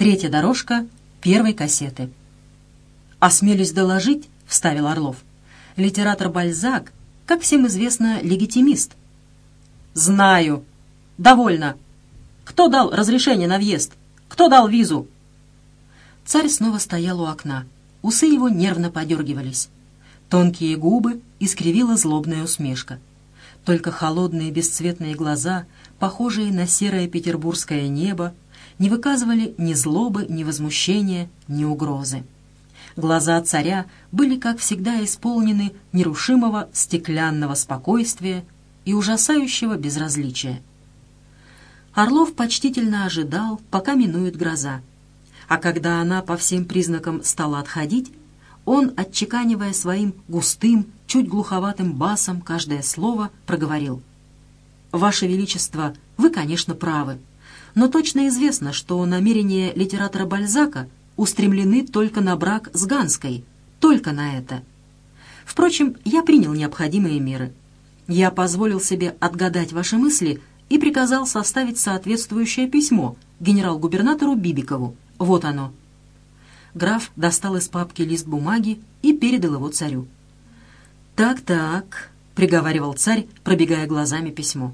Третья дорожка первой кассеты. «Осмелюсь доложить», — вставил Орлов. «Литератор Бальзак, как всем известно, легитимист». «Знаю. Довольно. Кто дал разрешение на въезд? Кто дал визу?» Царь снова стоял у окна. Усы его нервно подергивались. Тонкие губы искривила злобная усмешка. Только холодные бесцветные глаза, похожие на серое петербургское небо, не выказывали ни злобы, ни возмущения, ни угрозы. Глаза царя были, как всегда, исполнены нерушимого стеклянного спокойствия и ужасающего безразличия. Орлов почтительно ожидал, пока минует гроза, а когда она по всем признакам стала отходить, он, отчеканивая своим густым, чуть глуховатым басом каждое слово, проговорил. «Ваше Величество, вы, конечно, правы, но точно известно, что намерения литератора Бальзака устремлены только на брак с Ганской, только на это. Впрочем, я принял необходимые меры. Я позволил себе отгадать ваши мысли и приказал составить соответствующее письмо генерал-губернатору Бибикову, вот оно». Граф достал из папки лист бумаги и передал его царю. «Так-так», — приговаривал царь, пробегая глазами письмо.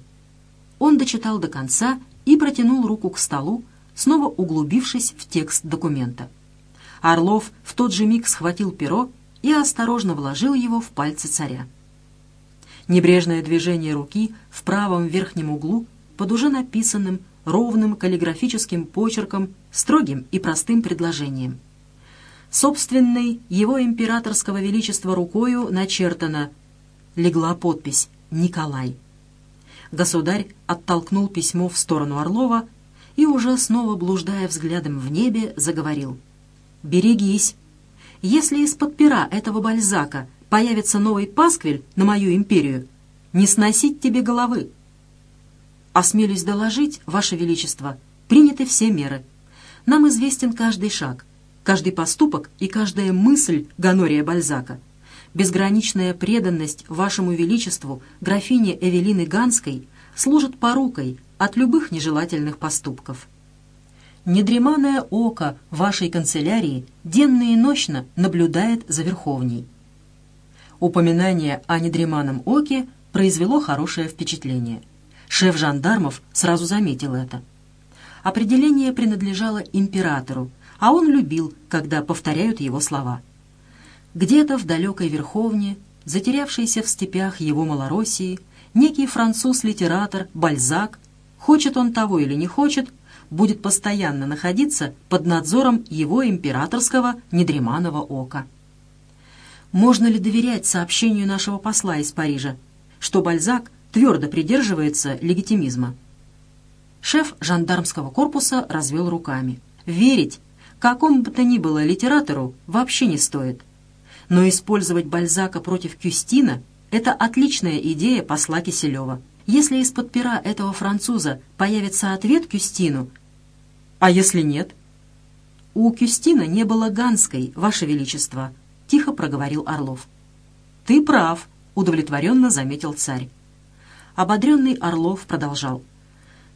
Он дочитал до конца и протянул руку к столу, снова углубившись в текст документа. Орлов в тот же миг схватил перо и осторожно вложил его в пальцы царя. Небрежное движение руки в правом верхнем углу под уже написанным ровным каллиграфическим почерком, строгим и простым предложением. Собственной его императорского величества рукою начертано легла подпись «Николай». Государь оттолкнул письмо в сторону Орлова и, уже снова блуждая взглядом в небе, заговорил. «Берегись! Если из-под пера этого Бальзака появится новый пасквиль на мою империю, не сносить тебе головы!» «Осмелюсь доложить, Ваше Величество, приняты все меры. Нам известен каждый шаг, каждый поступок и каждая мысль Ганория Бальзака. Безграничная преданность Вашему Величеству графине Эвелины Ганской служит порукой от любых нежелательных поступков. Недреманное око вашей канцелярии денно и ночно наблюдает за Верховней. Упоминание о недреманном оке произвело хорошее впечатление – Шеф жандармов сразу заметил это. Определение принадлежало императору, а он любил, когда повторяют его слова. Где-то в далекой Верховне, затерявшейся в степях его Малороссии, некий француз-литератор Бальзак, хочет он того или не хочет, будет постоянно находиться под надзором его императорского недреманного ока. Можно ли доверять сообщению нашего посла из Парижа, что Бальзак твердо придерживается легитимизма. Шеф жандармского корпуса развел руками. Верить какому бы то ни было литератору вообще не стоит. Но использовать Бальзака против Кюстина – это отличная идея посла Киселева. Если из-под пера этого француза появится ответ Кюстину, а если нет? У Кюстина не было Ганской, Ваше Величество, – тихо проговорил Орлов. «Ты прав», — удовлетворенно заметил царь. Ободренный Орлов продолжал.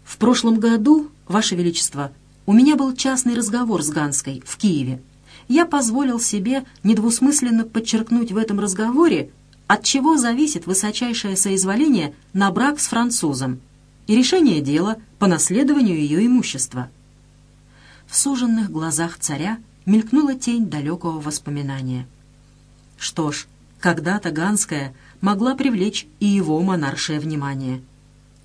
«В прошлом году, Ваше Величество, у меня был частный разговор с Ганской в Киеве. Я позволил себе недвусмысленно подчеркнуть в этом разговоре, от чего зависит высочайшее соизволение на брак с французом и решение дела по наследованию ее имущества». В суженных глазах царя мелькнула тень далекого воспоминания. Что ж, когда-то Ганская могла привлечь и его монаршее внимание.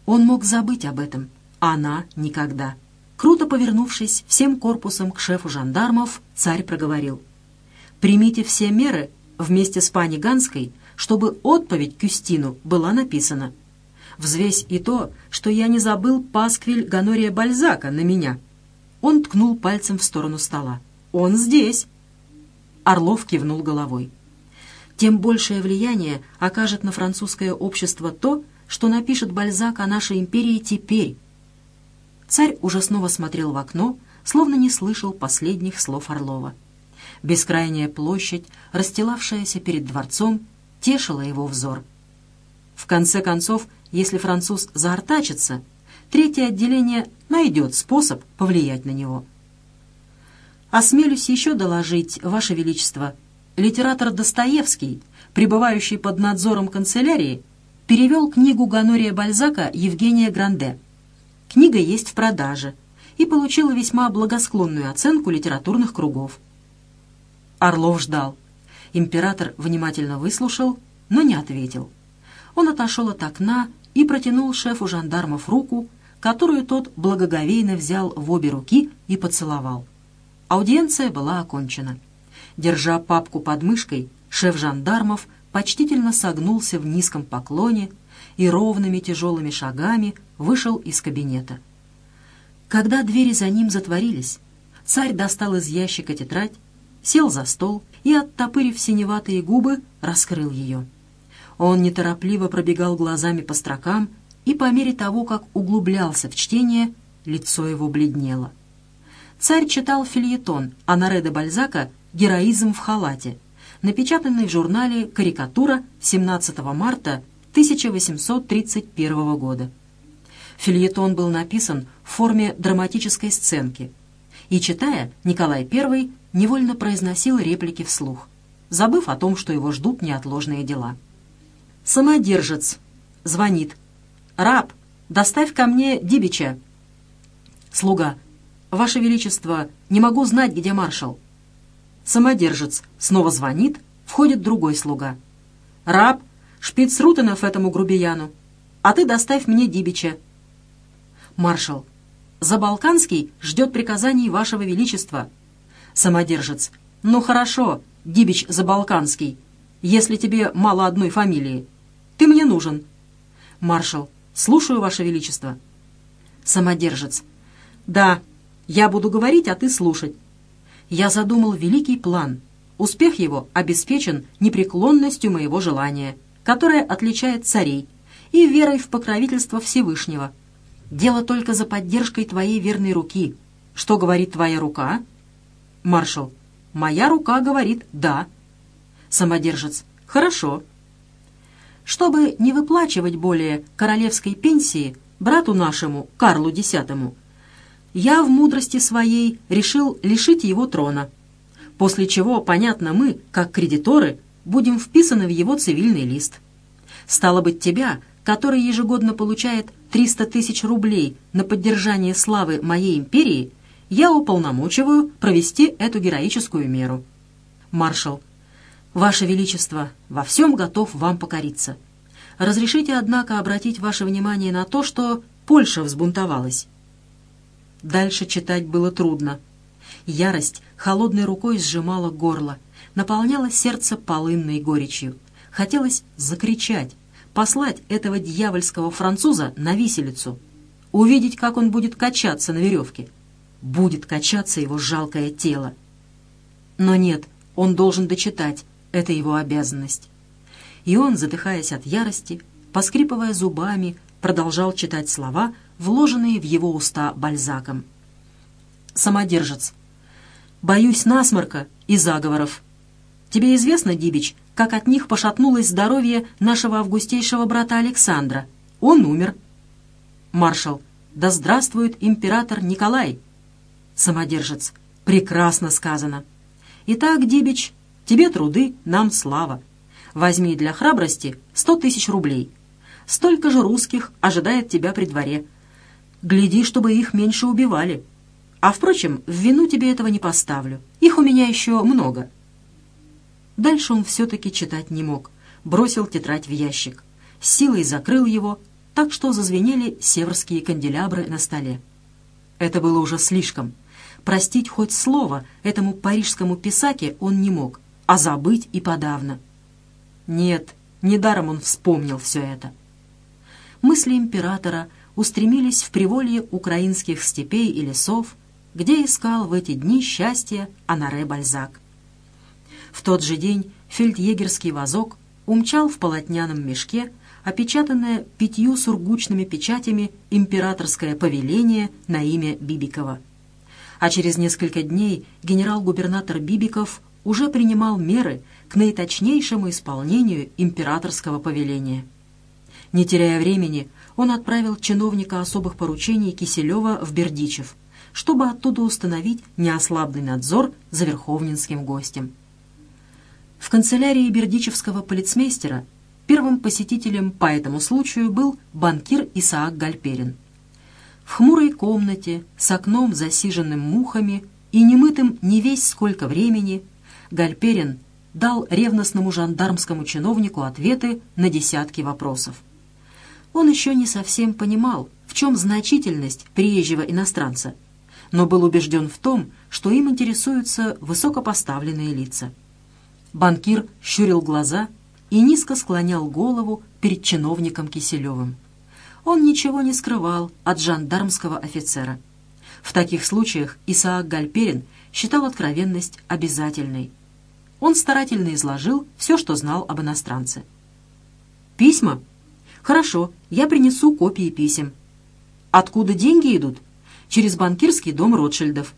Он мог забыть об этом, а она — никогда. Круто повернувшись всем корпусом к шефу жандармов, царь проговорил. «Примите все меры вместе с пани Ганской, чтобы отповедь Кюстину была написана. Взвесь и то, что я не забыл пасквиль Ганория Бальзака на меня». Он ткнул пальцем в сторону стола. «Он здесь!» Орлов кивнул головой тем большее влияние окажет на французское общество то, что напишет Бальзак о нашей империи теперь. Царь уже снова смотрел в окно, словно не слышал последних слов Орлова. Бескрайняя площадь, расстилавшаяся перед дворцом, тешила его взор. В конце концов, если француз заортачится, третье отделение найдет способ повлиять на него. Осмелюсь еще доложить, Ваше Величество, литератор Достоевский, пребывающий под надзором канцелярии, перевел книгу Ганория Бальзака Евгения Гранде. Книга есть в продаже и получила весьма благосклонную оценку литературных кругов. Орлов ждал. Император внимательно выслушал, но не ответил. Он отошел от окна и протянул шефу жандармов руку, которую тот благоговейно взял в обе руки и поцеловал. Аудиенция была окончена. Держа папку под мышкой, шеф жандармов почтительно согнулся в низком поклоне и ровными тяжелыми шагами вышел из кабинета. Когда двери за ним затворились, царь достал из ящика тетрадь, сел за стол и, оттопырив синеватые губы, раскрыл ее. Он неторопливо пробегал глазами по строкам, и по мере того, как углублялся в чтение, лицо его бледнело. Царь читал фильетон Анаре де Бальзака «Героизм в халате», напечатанный в журнале «Карикатура» 17 марта 1831 года. Фильетон был написан в форме драматической сценки, и, читая, Николай I невольно произносил реплики вслух, забыв о том, что его ждут неотложные дела. Самодержец. Звонит. «Раб, доставь ко мне Дибича». Слуга. «Ваше Величество, не могу знать, где маршал». Самодержец снова звонит, входит другой слуга. «Раб, шпиц Рутенов этому грубияну, а ты доставь мне Дибича». Маршал. «Забалканский ждет приказаний Вашего Величества». Самодержец. «Ну хорошо, Дибич Забалканский, если тебе мало одной фамилии. Ты мне нужен». Маршал. «Слушаю, Ваше Величество». Самодержец. «Да, я буду говорить, а ты слушать. Я задумал великий план. Успех его обеспечен непреклонностью моего желания, которое отличает царей, и верой в покровительство Всевышнего. Дело только за поддержкой твоей верной руки. Что говорит твоя рука?» Маршал. «Моя рука говорит «да». Самодержец. «Хорошо». Чтобы не выплачивать более королевской пенсии брату нашему, Карлу X, я в мудрости своей решил лишить его трона, после чего, понятно, мы, как кредиторы, будем вписаны в его цивильный лист. Стало быть, тебя, который ежегодно получает 300 тысяч рублей на поддержание славы моей империи, я уполномочиваю провести эту героическую меру. Маршал. Ваше Величество, во всем готов вам покориться. Разрешите, однако, обратить ваше внимание на то, что Польша взбунтовалась. Дальше читать было трудно. Ярость холодной рукой сжимала горло, наполняла сердце полынной горечью. Хотелось закричать, послать этого дьявольского француза на виселицу, увидеть, как он будет качаться на веревке. Будет качаться его жалкое тело. Но нет, он должен дочитать, это его обязанность. И он, задыхаясь от ярости, поскрипывая зубами, продолжал читать слова, вложенные в его уста бальзаком. Самодержец. «Боюсь насморка и заговоров. Тебе известно, Дибич, как от них пошатнулось здоровье нашего августейшего брата Александра? Он умер». Маршал. «Да здравствует император Николай!» Самодержец. «Прекрасно сказано. Итак, Дибич, тебе труды, нам слава. Возьми для храбрости сто тысяч рублей. Столько же русских ожидает тебя при дворе. Гляди, чтобы их меньше убивали. А, впрочем, в вину тебе этого не поставлю. Их у меня еще много». Дальше он все-таки читать не мог. Бросил тетрадь в ящик. Силой закрыл его, так что зазвенели северские канделябры на столе. Это было уже слишком. Простить хоть слово этому парижскому писаке он не мог, а забыть и подавно. Нет, недаром он вспомнил все это. Мысли императора устремились в приволье украинских степей и лесов, где искал в эти дни счастья Анаре Бальзак. В тот же день фельдъегерский вазок умчал в полотняном мешке, опечатанное пятью сургучными печатями императорское повеление на имя Бибикова. А через несколько дней генерал-губернатор Бибиков уже принимал меры к наиточнейшему исполнению императорского повеления. Не теряя времени, он отправил чиновника особых поручений Киселева в Бердичев – чтобы оттуда установить неослабный надзор за верховнинским гостем. В канцелярии бердичевского полицмейстера первым посетителем по этому случаю был банкир Исаак Гальперин. В хмурой комнате с окном, засиженным мухами и немытым не весь сколько времени, Гальперин дал ревностному жандармскому чиновнику ответы на десятки вопросов. Он еще не совсем понимал, в чем значительность приезжего иностранца, но был убежден в том, что им интересуются высокопоставленные лица. Банкир щурил глаза и низко склонял голову перед чиновником Киселевым. Он ничего не скрывал от жандармского офицера. В таких случаях Исаак Гальперин считал откровенность обязательной. Он старательно изложил все, что знал об иностранце. «Письма? Хорошо, я принесу копии писем. Откуда деньги идут? Через банкирский дом Ротшильдов.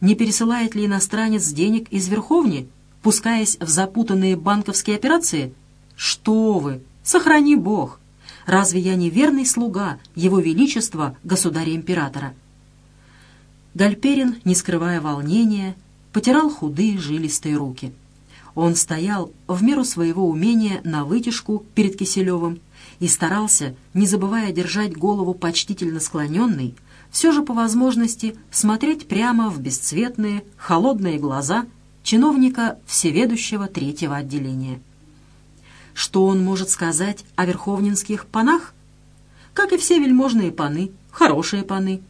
Не пересылает ли иностранец денег из Верховни, пускаясь в запутанные банковские операции? Что вы! Сохрани Бог! Разве я не верный слуга Его Величества, государя-императора?» Гальперин, не скрывая волнения, потирал худые жилистые руки. Он стоял в меру своего умения на вытяжку перед Киселевым и старался, не забывая держать голову почтительно склоненной, все же по возможности смотреть прямо в бесцветные, холодные глаза чиновника всеведущего третьего отделения. Что он может сказать о верховнинских панах? Как и все вельможные паны, хорошие паны.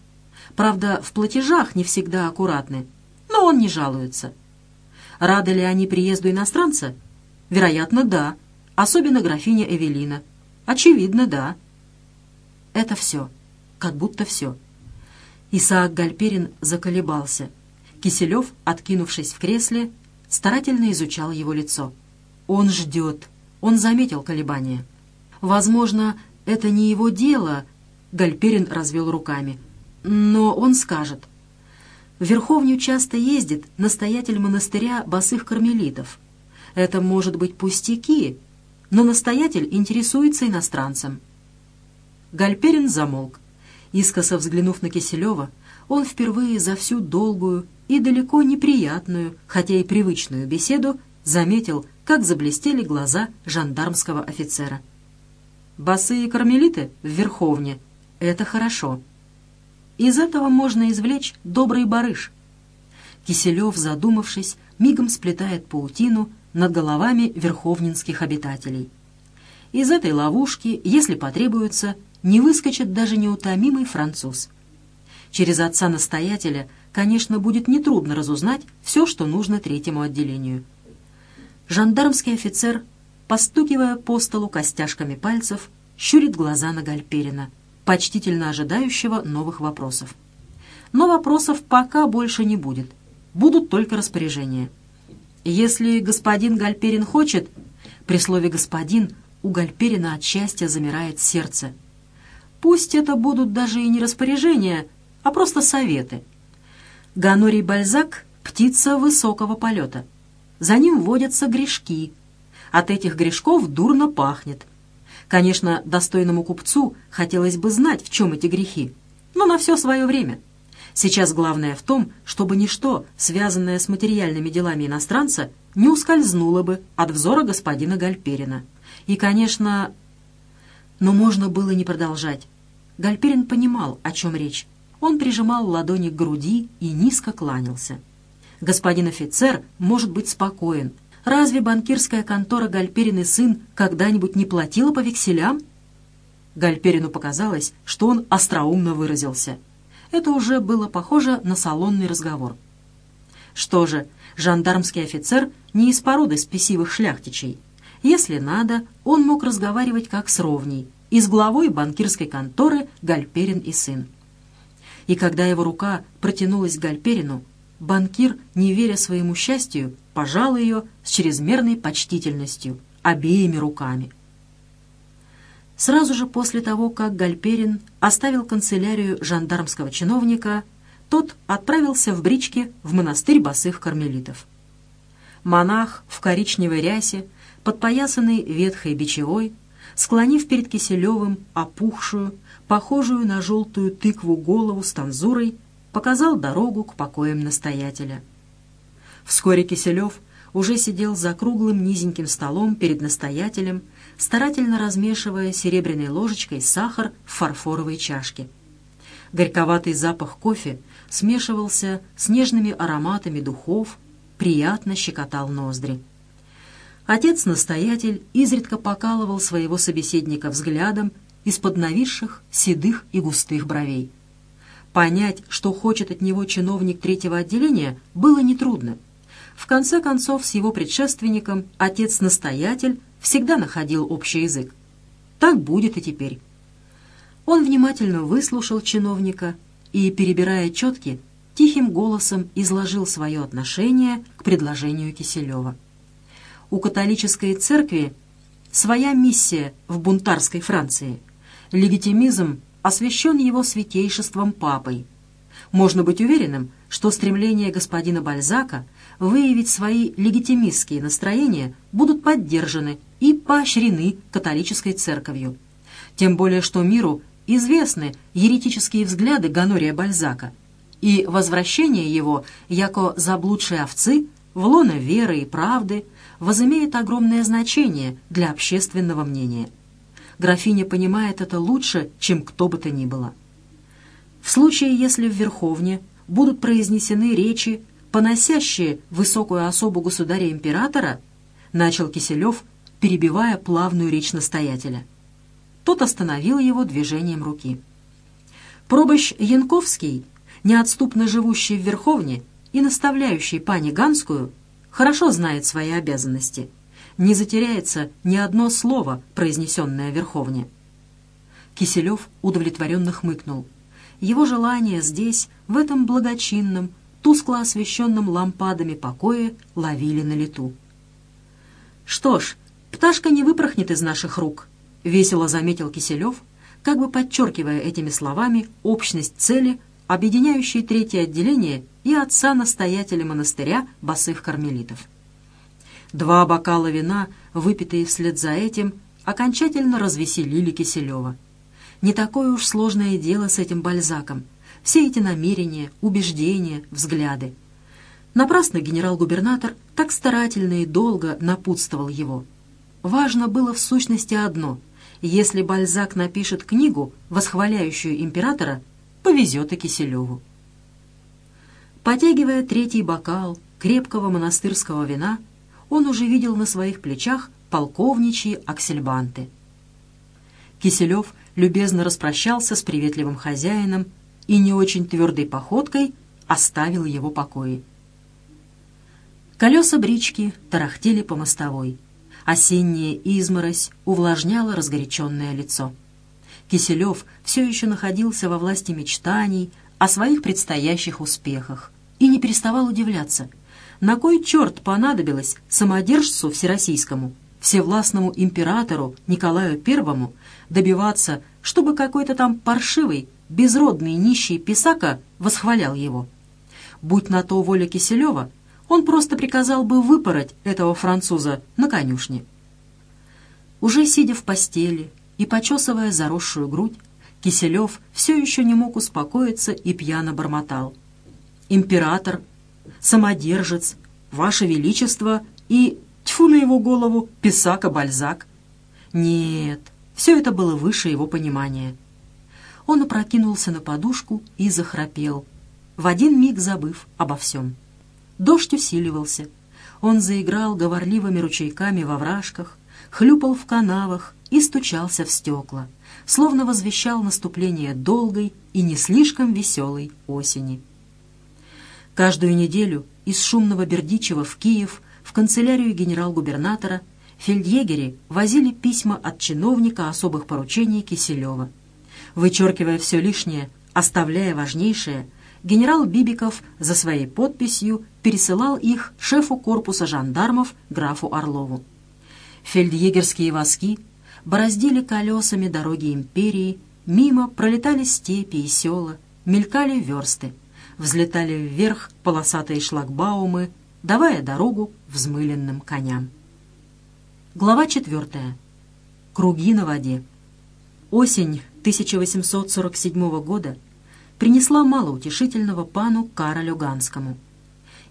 Правда, в платежах не всегда аккуратны, но он не жалуется. Рады ли они приезду иностранца? Вероятно, да. Особенно графиня Эвелина. Очевидно, да. Это все. Как будто все. Исаак Гальперин заколебался. Киселев, откинувшись в кресле, старательно изучал его лицо. Он ждет. Он заметил колебания. Возможно, это не его дело, Гальперин развел руками. Но он скажет — в Верховню часто ездит настоятель монастыря босых кармелитов. Это может быть пустяки, но настоятель интересуется иностранцем. Гальперин замолк. Искоса взглянув на Киселева, он впервые за всю долгую и далеко неприятную, хотя и привычную беседу, заметил, как заблестели глаза жандармского офицера. «Босые кармелиты в Верховне — это хорошо», из этого можно извлечь добрый барыш. Киселев, задумавшись, мигом сплетает паутину над головами верховнинских обитателей. Из этой ловушки, если потребуется, не выскочит даже неутомимый француз. Через отца-настоятеля, конечно, будет нетрудно разузнать все, что нужно третьему отделению. Жандармский офицер, постукивая по столу костяшками пальцев, щурит глаза на Гальперина — почтительно ожидающего новых вопросов. Но вопросов пока больше не будет. Будут только распоряжения. Если господин Гальперин хочет, при слове «господин» у Гальперина от счастья замирает сердце. Пусть это будут даже и не распоряжения, а просто советы. Ганорий Бальзак — птица высокого полета. За ним водятся грешки. От этих грешков дурно пахнет — Конечно, достойному купцу хотелось бы знать, в чем эти грехи, но на все свое время. Сейчас главное в том, чтобы ничто, связанное с материальными делами иностранца, не ускользнуло бы от взора господина Гальперина. И, конечно... Но можно было не продолжать. Гальперин понимал, о чем речь. Он прижимал ладони к груди и низко кланялся. Господин офицер может быть спокоен, Разве банкирская контора Гальперин и сын когда-нибудь не платила по векселям? Гальперину показалось, что он остроумно выразился. Это уже было похоже на салонный разговор. Что же, жандармский офицер не из породы спесивых шляхтичей. Если надо, он мог разговаривать как с ровней, и с главой банкирской конторы Гальперин и сын. И когда его рука протянулась к Гальперину, банкир, не веря своему счастью, пожал ее с чрезмерной почтительностью, обеими руками. Сразу же после того, как Гальперин оставил канцелярию жандармского чиновника, тот отправился в бричке в монастырь босых кармелитов. Монах в коричневой рясе, подпоясанный ветхой бичевой, склонив перед Киселевым опухшую, похожую на желтую тыкву голову с танзурой, показал дорогу к покоям настоятеля. Вскоре Киселев уже сидел за круглым низеньким столом перед настоятелем, старательно размешивая серебряной ложечкой сахар в фарфоровой чашке. Горьковатый запах кофе смешивался с нежными ароматами духов, приятно щекотал ноздри. Отец-настоятель изредка покалывал своего собеседника взглядом из-под нависших, седых и густых бровей. Понять, что хочет от него чиновник третьего отделения, было нетрудно. В конце концов, с его предшественником отец-настоятель всегда находил общий язык. Так будет и теперь. Он внимательно выслушал чиновника и, перебирая четки, тихим голосом изложил свое отношение к предложению Киселева. У католической церкви своя миссия в бунтарской Франции. Легитимизм освящен его святейшеством папой. Можно быть уверенным, что стремление господина Бальзака выявить свои легитимистские настроения будут поддержаны и поощрены католической церковью. Тем более, что миру известны еретические взгляды Ганория Бальзака, и возвращение его, яко заблудшей овцы, в лоно веры и правды, возымеет огромное значение для общественного мнения. Графиня понимает это лучше, чем кто бы то ни было. В случае, если в Верховне будут произнесены речи, поносящие высокую особу государя-императора, начал Киселев, перебивая плавную речь настоятеля. Тот остановил его движением руки. Пробощ Янковский, неотступно живущий в Верховне и наставляющий пани Ганскую, хорошо знает свои обязанности. Не затеряется ни одно слово, произнесенное Верховне. Киселев удовлетворенно хмыкнул. Его желание здесь, в этом благочинном, тускло освещенном лампадами покое, ловили на лету. «Что ж, пташка не выпорхнет из наших рук», — весело заметил Киселев, как бы подчеркивая этими словами общность цели, объединяющей третье отделение и отца-настоятеля монастыря босых кармелитов. Два бокала вина, выпитые вслед за этим, окончательно развеселили Киселева. Не такое уж сложное дело с этим Бальзаком. Все эти намерения, убеждения, взгляды. Напрасно генерал-губернатор так старательно и долго напутствовал его. Важно было в сущности одно. Если Бальзак напишет книгу, восхваляющую императора, повезет и Киселеву. Потягивая третий бокал крепкого монастырского вина, он уже видел на своих плечах полковничьи аксельбанты. Киселев любезно распрощался с приветливым хозяином и не очень твердой походкой оставил его покои. Колеса брички тарахтели по мостовой. Осенняя изморозь увлажняла разгоряченное лицо. Киселев все еще находился во власти мечтаний о своих предстоящих успехах и не переставал удивляться, на кой черт понадобилось самодержцу всероссийскому, всевластному императору Николаю Первому добиваться, чтобы какой-то там паршивый, безродный нищий писака восхвалял его. Будь на то воля Киселева, он просто приказал бы выпороть этого француза на конюшне. Уже сидя в постели и почесывая заросшую грудь, Киселев все еще не мог успокоиться и пьяно бормотал — император, самодержец, ваше величество и, тьфу на его голову, писака Бальзак. Нет, все это было выше его понимания. Он опрокинулся на подушку и захрапел, в один миг забыв обо всем. Дождь усиливался. Он заиграл говорливыми ручейками во вражках, хлюпал в канавах и стучался в стекла, словно возвещал наступление долгой и не слишком веселой осени. Каждую неделю из шумного Бердичева в Киев в канцелярию генерал-губернатора фельдъегери возили письма от чиновника особых поручений Киселева. Вычеркивая все лишнее, оставляя важнейшее, генерал Бибиков за своей подписью пересылал их шефу корпуса жандармов графу Орлову. Фельдъегерские воски бороздили колесами дороги империи, мимо пролетали степи и села, мелькали версты взлетали вверх полосатые шлагбаумы, давая дорогу взмыленным коням. Глава четвертая. Круги на воде. Осень 1847 года принесла мало утешительного пану Каролю Ганскому.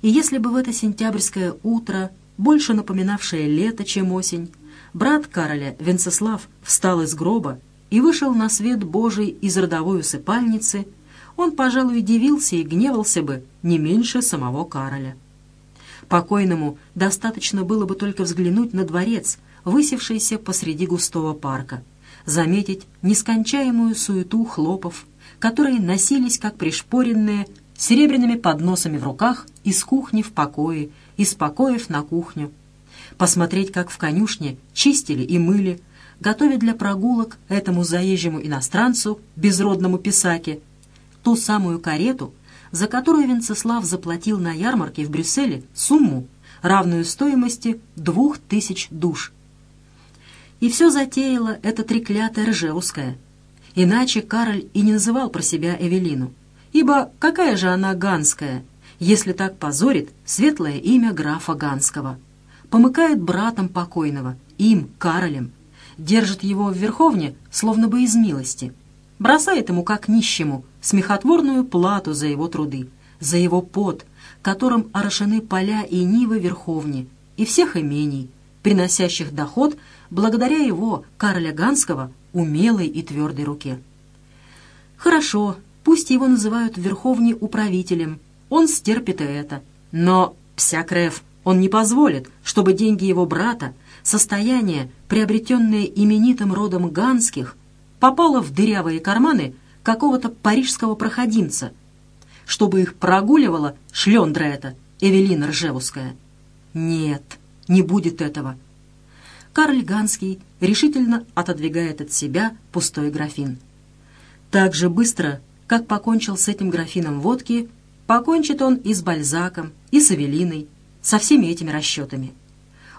И если бы в это сентябрьское утро, больше напоминавшее лето, чем осень, брат Кароля, Венцеслав, встал из гроба и вышел на свет Божий из родовой усыпальницы, он, пожалуй, дивился и гневался бы не меньше самого Кароля. Покойному достаточно было бы только взглянуть на дворец, высевшийся посреди густого парка, заметить нескончаемую суету хлопов, которые носились, как пришпоренные, серебряными подносами в руках из кухни в покое, из покоев на кухню. Посмотреть, как в конюшне чистили и мыли, готовя для прогулок этому заезжему иностранцу, безродному писаке, ту самую карету, за которую Венцеслав заплатил на ярмарке в Брюсселе сумму, равную стоимости двух тысяч душ. И все затеяло эта треклятая Ржевская. Иначе Кароль и не называл про себя Эвелину. Ибо какая же она ганская, если так позорит светлое имя графа Ганского? Помыкает братом покойного, им, Каролем, держит его в верховне, словно бы из милости. Бросает ему, как нищему, смехотворную плату за его труды, за его пот, которым орошены поля и нивы верховни и всех имений, приносящих доход благодаря его, Кароля Ганского, умелой и твердой руке. Хорошо, пусть его называют в Верховне управителем, он стерпит это. Но, Псякрев, он не позволит, чтобы деньги его брата, состояние, приобретенное именитым родом Ганских, попало в дырявые карманы какого-то парижского проходимца, чтобы их прогуливала шлендра эта, Эвелина Ржевуская. Нет, не будет этого. Карль Ганский решительно отодвигает от себя пустой графин. Так же быстро, как покончил с этим графином водки, покончит он и с Бальзаком, и с Эвелиной, со всеми этими расчетами.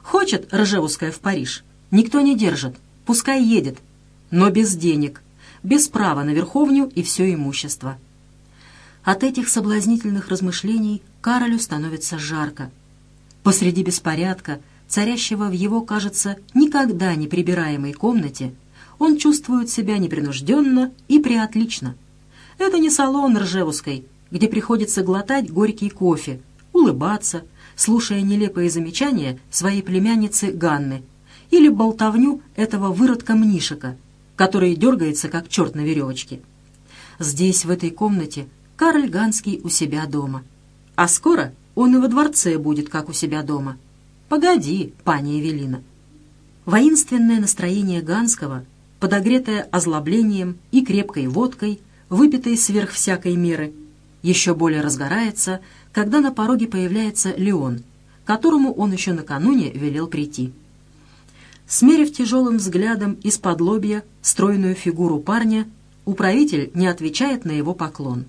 Хочет Ржевуская в Париж, никто не держит, пускай едет, но без денег, без права на верховню и все имущество. От этих соблазнительных размышлений Каролю становится жарко. Посреди беспорядка, царящего в его, кажется, никогда не прибираемой комнате, он чувствует себя непринужденно и приотлично. Это не салон Ржевской, где приходится глотать горький кофе, улыбаться, слушая нелепые замечания своей племянницы Ганны или болтовню этого выродка Мнишика, который дергается, как черт на веревочке. Здесь, в этой комнате, Карль Ганский у себя дома. А скоро он и во дворце будет, как у себя дома. «Погоди, пани Эвелина». Воинственное настроение Ганского, подогретое озлоблением и крепкой водкой, выпитой сверх всякой меры, еще более разгорается, когда на пороге появляется Леон, которому он еще накануне велел прийти. Смерив тяжелым взглядом из-под лобья стройную фигуру парня, управитель не отвечает на его поклон.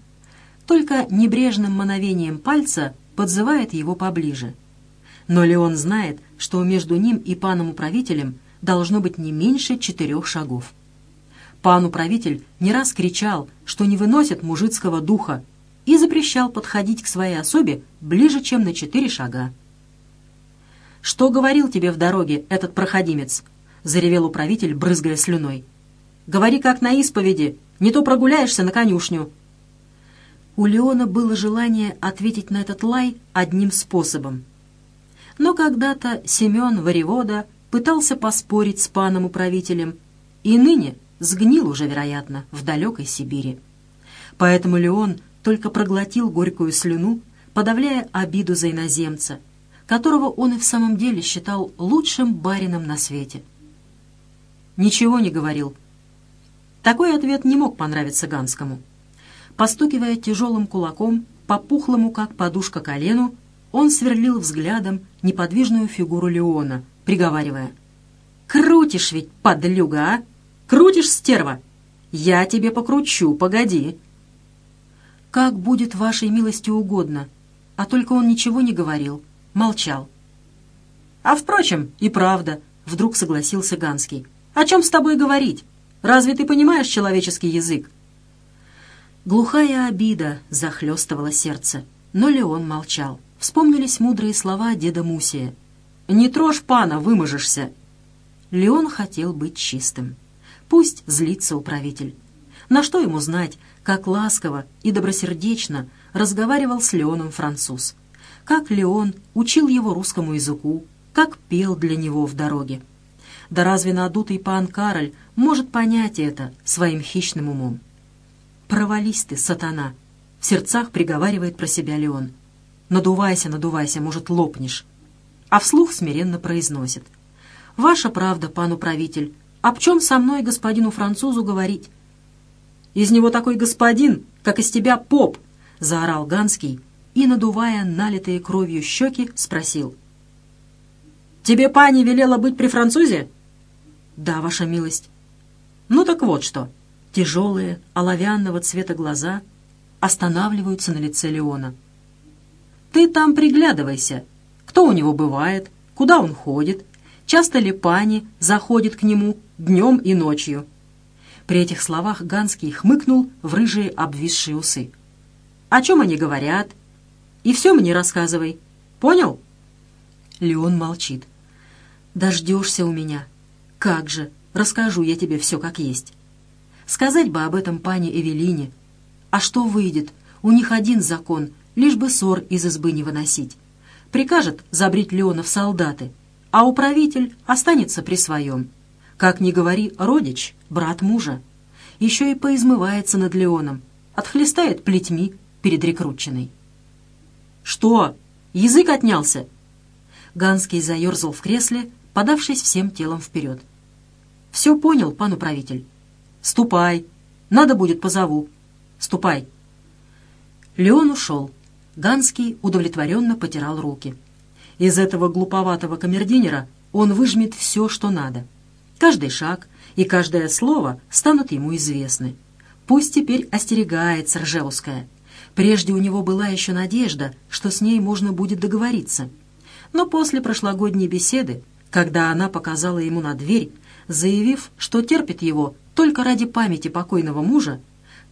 Только небрежным мановением пальца подзывает его поближе — но Леон знает, что между ним и паном-управителем должно быть не меньше четырех шагов. Пан-управитель не раз кричал, что не выносит мужицкого духа, и запрещал подходить к своей особе ближе, чем на четыре шага. «Что говорил тебе в дороге этот проходимец?» — заревел управитель, брызгая слюной. «Говори, как на исповеди, не то прогуляешься на конюшню». У Леона было желание ответить на этот лай одним способом — но когда-то Семен Варивода пытался поспорить с паном-управителем, и ныне сгнил уже, вероятно, в далекой Сибири. Поэтому Леон только проглотил горькую слюну, подавляя обиду за иноземца, которого он и в самом деле считал лучшим барином на свете. Ничего не говорил. Такой ответ не мог понравиться Ганскому. Постукивая тяжелым кулаком по пухлому, как подушка, колену, он сверлил взглядом неподвижную фигуру Леона, приговаривая. «Крутишь ведь, подлюга, а? Крутишь, стерва? Я тебе покручу, погоди!» «Как будет вашей милости угодно», а только он ничего не говорил, молчал. «А впрочем, и правда», — вдруг согласился Ганский. «О чем с тобой говорить? Разве ты понимаешь человеческий язык?» Глухая обида захлестывала сердце, но Леон молчал вспомнились мудрые слова деда Мусия. «Не трожь пана, выможешься!» Леон хотел быть чистым. Пусть злится управитель. На что ему знать, как ласково и добросердечно разговаривал с Леоном француз, как Леон учил его русскому языку, как пел для него в дороге. Да разве надутый пан Кароль может понять это своим хищным умом? «Провались ты, сатана!» — в сердцах приговаривает про себя Леон. «Надувайся, надувайся, может, лопнешь». А вслух смиренно произносит. «Ваша правда, пан управитель. Об чем со мной господину французу говорить?» «Из него такой господин, как из тебя поп!» — заорал Ганский и, надувая налитые кровью щеки, спросил. «Тебе пани велела быть при французе?» «Да, ваша милость». «Ну так вот что». Тяжелые, оловянного цвета глаза останавливаются на лице Леона. «Ты там приглядывайся. Кто у него бывает? Куда он ходит? Часто ли пани заходит к нему днем и ночью?» При этих словах Ганский хмыкнул в рыжие обвисшие усы. «О чем они говорят? И все мне рассказывай. Понял?» Леон молчит. «Дождешься у меня. Как же, расскажу я тебе все как есть. Сказать бы об этом пане Эвелине. А что выйдет? У них один закон, лишь бы ссор из избы не выносить. Прикажет забрить Леона в солдаты, а управитель останется при своем. Как ни говори, родич, брат мужа. Еще и поизмывается над Леоном, отхлестает плетьми перед рекрутчиной. «Что? Язык отнялся?» Ганский заерзал в кресле, подавшись всем телом вперед. «Все понял, пан управитель. Ступай. Надо будет, позову. Ступай». Леон ушел. Ганский удовлетворенно потирал руки. Из этого глуповатого камердинера он выжмет все, что надо. Каждый шаг и каждое слово станут ему известны. Пусть теперь остерегается Ржевская. Прежде у него была еще надежда, что с ней можно будет договориться. Но после прошлогодней беседы, когда она показала ему на дверь, заявив, что терпит его только ради памяти покойного мужа,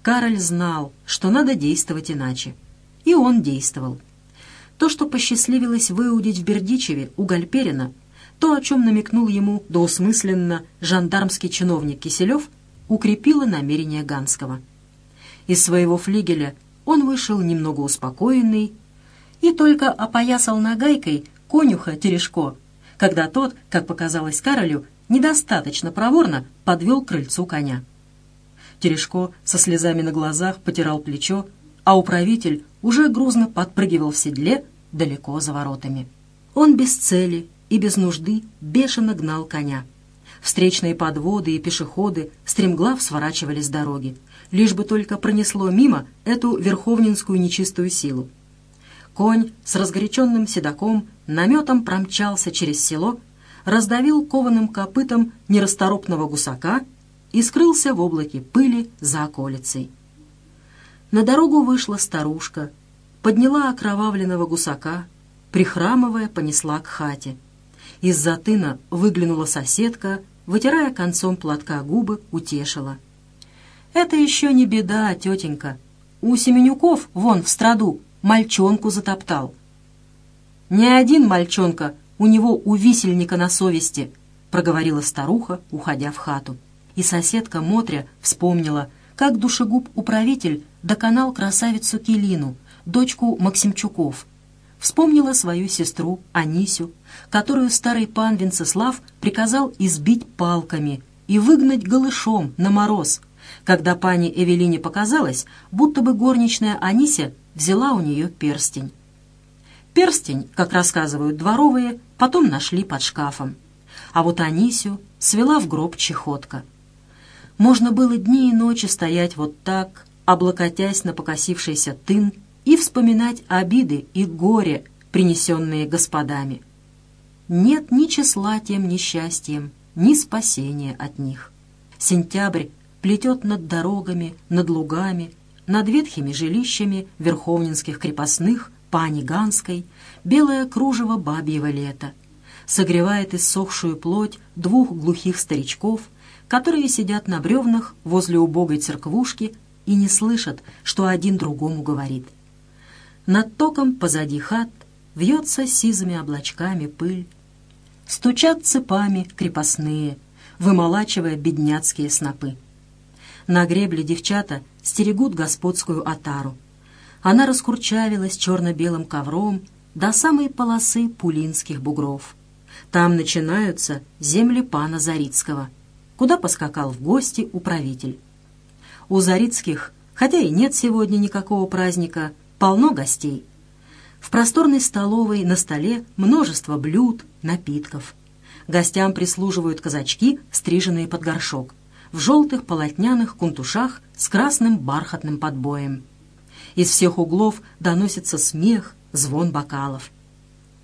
Кароль знал, что надо действовать иначе. И он действовал. То, что посчастливилось выудить в Бердичеве у Гальперина, то, о чем намекнул ему доусмысленно жандармский чиновник Киселев, укрепило намерение Ганского. Из своего флигеля он вышел немного успокоенный и только опоясал нагайкой конюха Терешко, когда тот, как показалось Каролю, недостаточно проворно подвел к крыльцу коня. Терешко со слезами на глазах потирал плечо, а управитель уже грузно подпрыгивал в седле далеко за воротами. Он без цели и без нужды бешено гнал коня. Встречные подводы и пешеходы стремглав сворачивали с дороги, лишь бы только пронесло мимо эту верховнинскую нечистую силу. Конь с разгоряченным седаком наметом промчался через село, раздавил кованым копытом нерасторопного гусака и скрылся в облаке пыли за околицей. На дорогу вышла старушка, подняла окровавленного гусака, прихрамывая, понесла к хате. Из-за тына выглянула соседка, вытирая концом платка губы, утешила. «Это еще не беда, тетенька. У Семенюков, вон, в страду, мальчонку затоптал». «Не один мальчонка, у него у висельника на совести», — проговорила старуха, уходя в хату. И соседка Мотря вспомнила, как душегуб-управитель доконал красавицу Келину, дочку Максимчуков — вспомнила свою сестру Анисю, которую старый пан Венцеслав приказал избить палками и выгнать голышом на мороз, когда пани Эвелине показалось, будто бы горничная Анися взяла у нее перстень. Перстень, как рассказывают дворовые, потом нашли под шкафом. А вот Анисю свела в гроб чехотка. Можно было дни и ночи стоять вот так, облокотясь на покосившийся тын и вспоминать обиды и горе, принесенные господами. Нет ни числа тем несчастьем, ни спасения от них. Сентябрь плетет над дорогами, над лугами, над ветхими жилищами верховнинских крепостных, пани Ганской, белое кружево бабьего лета. Согревает иссохшую плоть двух глухих старичков, которые сидят на бревнах возле убогой церквушки и не слышат, что один другому говорит. Над током позади хат вьется сизыми облачками пыль. Стучат цепами крепостные, вымолачивая бедняцкие снопы. На гребле девчата стерегут господскую отару. Она раскурчавилась черно-белым ковром до самой полосы пулинских бугров. Там начинаются земли пана Зарицкого, куда поскакал в гости управитель. У Зарицких, хотя и нет сегодня никакого праздника, полно гостей. В просторной столовой на столе множество блюд, напитков. Гостям прислуживают казачки, стриженные под горшок, в желтых полотняных кунтушах с красным бархатным подбоем. Из всех углов доносится смех, звон бокалов.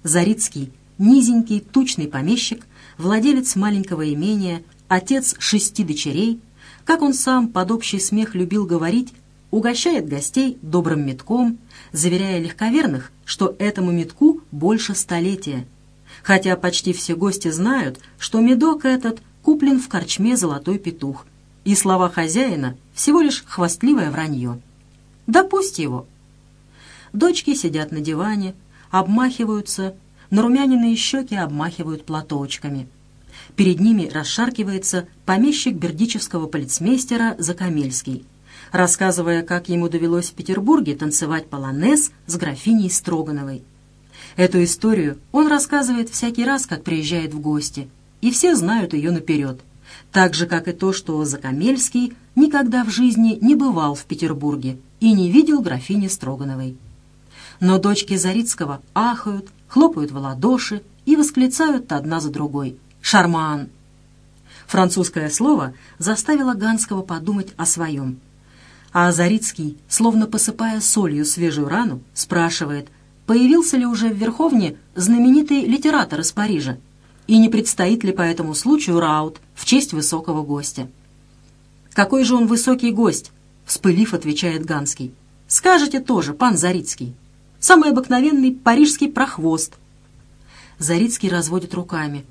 Зарицкий, низенький, тучный помещик, владелец маленького имения, отец шести дочерей, как он сам под общий смех любил говорить, угощает гостей добрым метком, заверяя легковерных, что этому метку больше столетия. Хотя почти все гости знают, что медок этот куплен в корчме «Золотой петух», и слова хозяина всего лишь хвастливое вранье. Да его. Дочки сидят на диване, обмахиваются, нарумяненные щеки обмахивают платочками. Перед ними расшаркивается помещик бердичевского полицмейстера Закамельский, рассказывая, как ему довелось в Петербурге танцевать полонез с графиней Строгановой. Эту историю он рассказывает всякий раз, как приезжает в гости, и все знают ее наперед, так же, как и то, что Закамельский никогда в жизни не бывал в Петербурге и не видел графини Строгановой. Но дочки Зарицкого ахают, хлопают в ладоши и восклицают одна за другой «Шарман!». Французское слово заставило Ганского подумать о своем. А Зарицкий, словно посыпая солью свежую рану, спрашивает, появился ли уже в Верховне знаменитый литератор из Парижа, и не предстоит ли по этому случаю раут в честь высокого гостя. «Какой же он высокий гость?» — вспылив, отвечает Ганский. «Скажете тоже, пан Зарицкий. Самый обыкновенный парижский прохвост». Зарицкий разводит руками.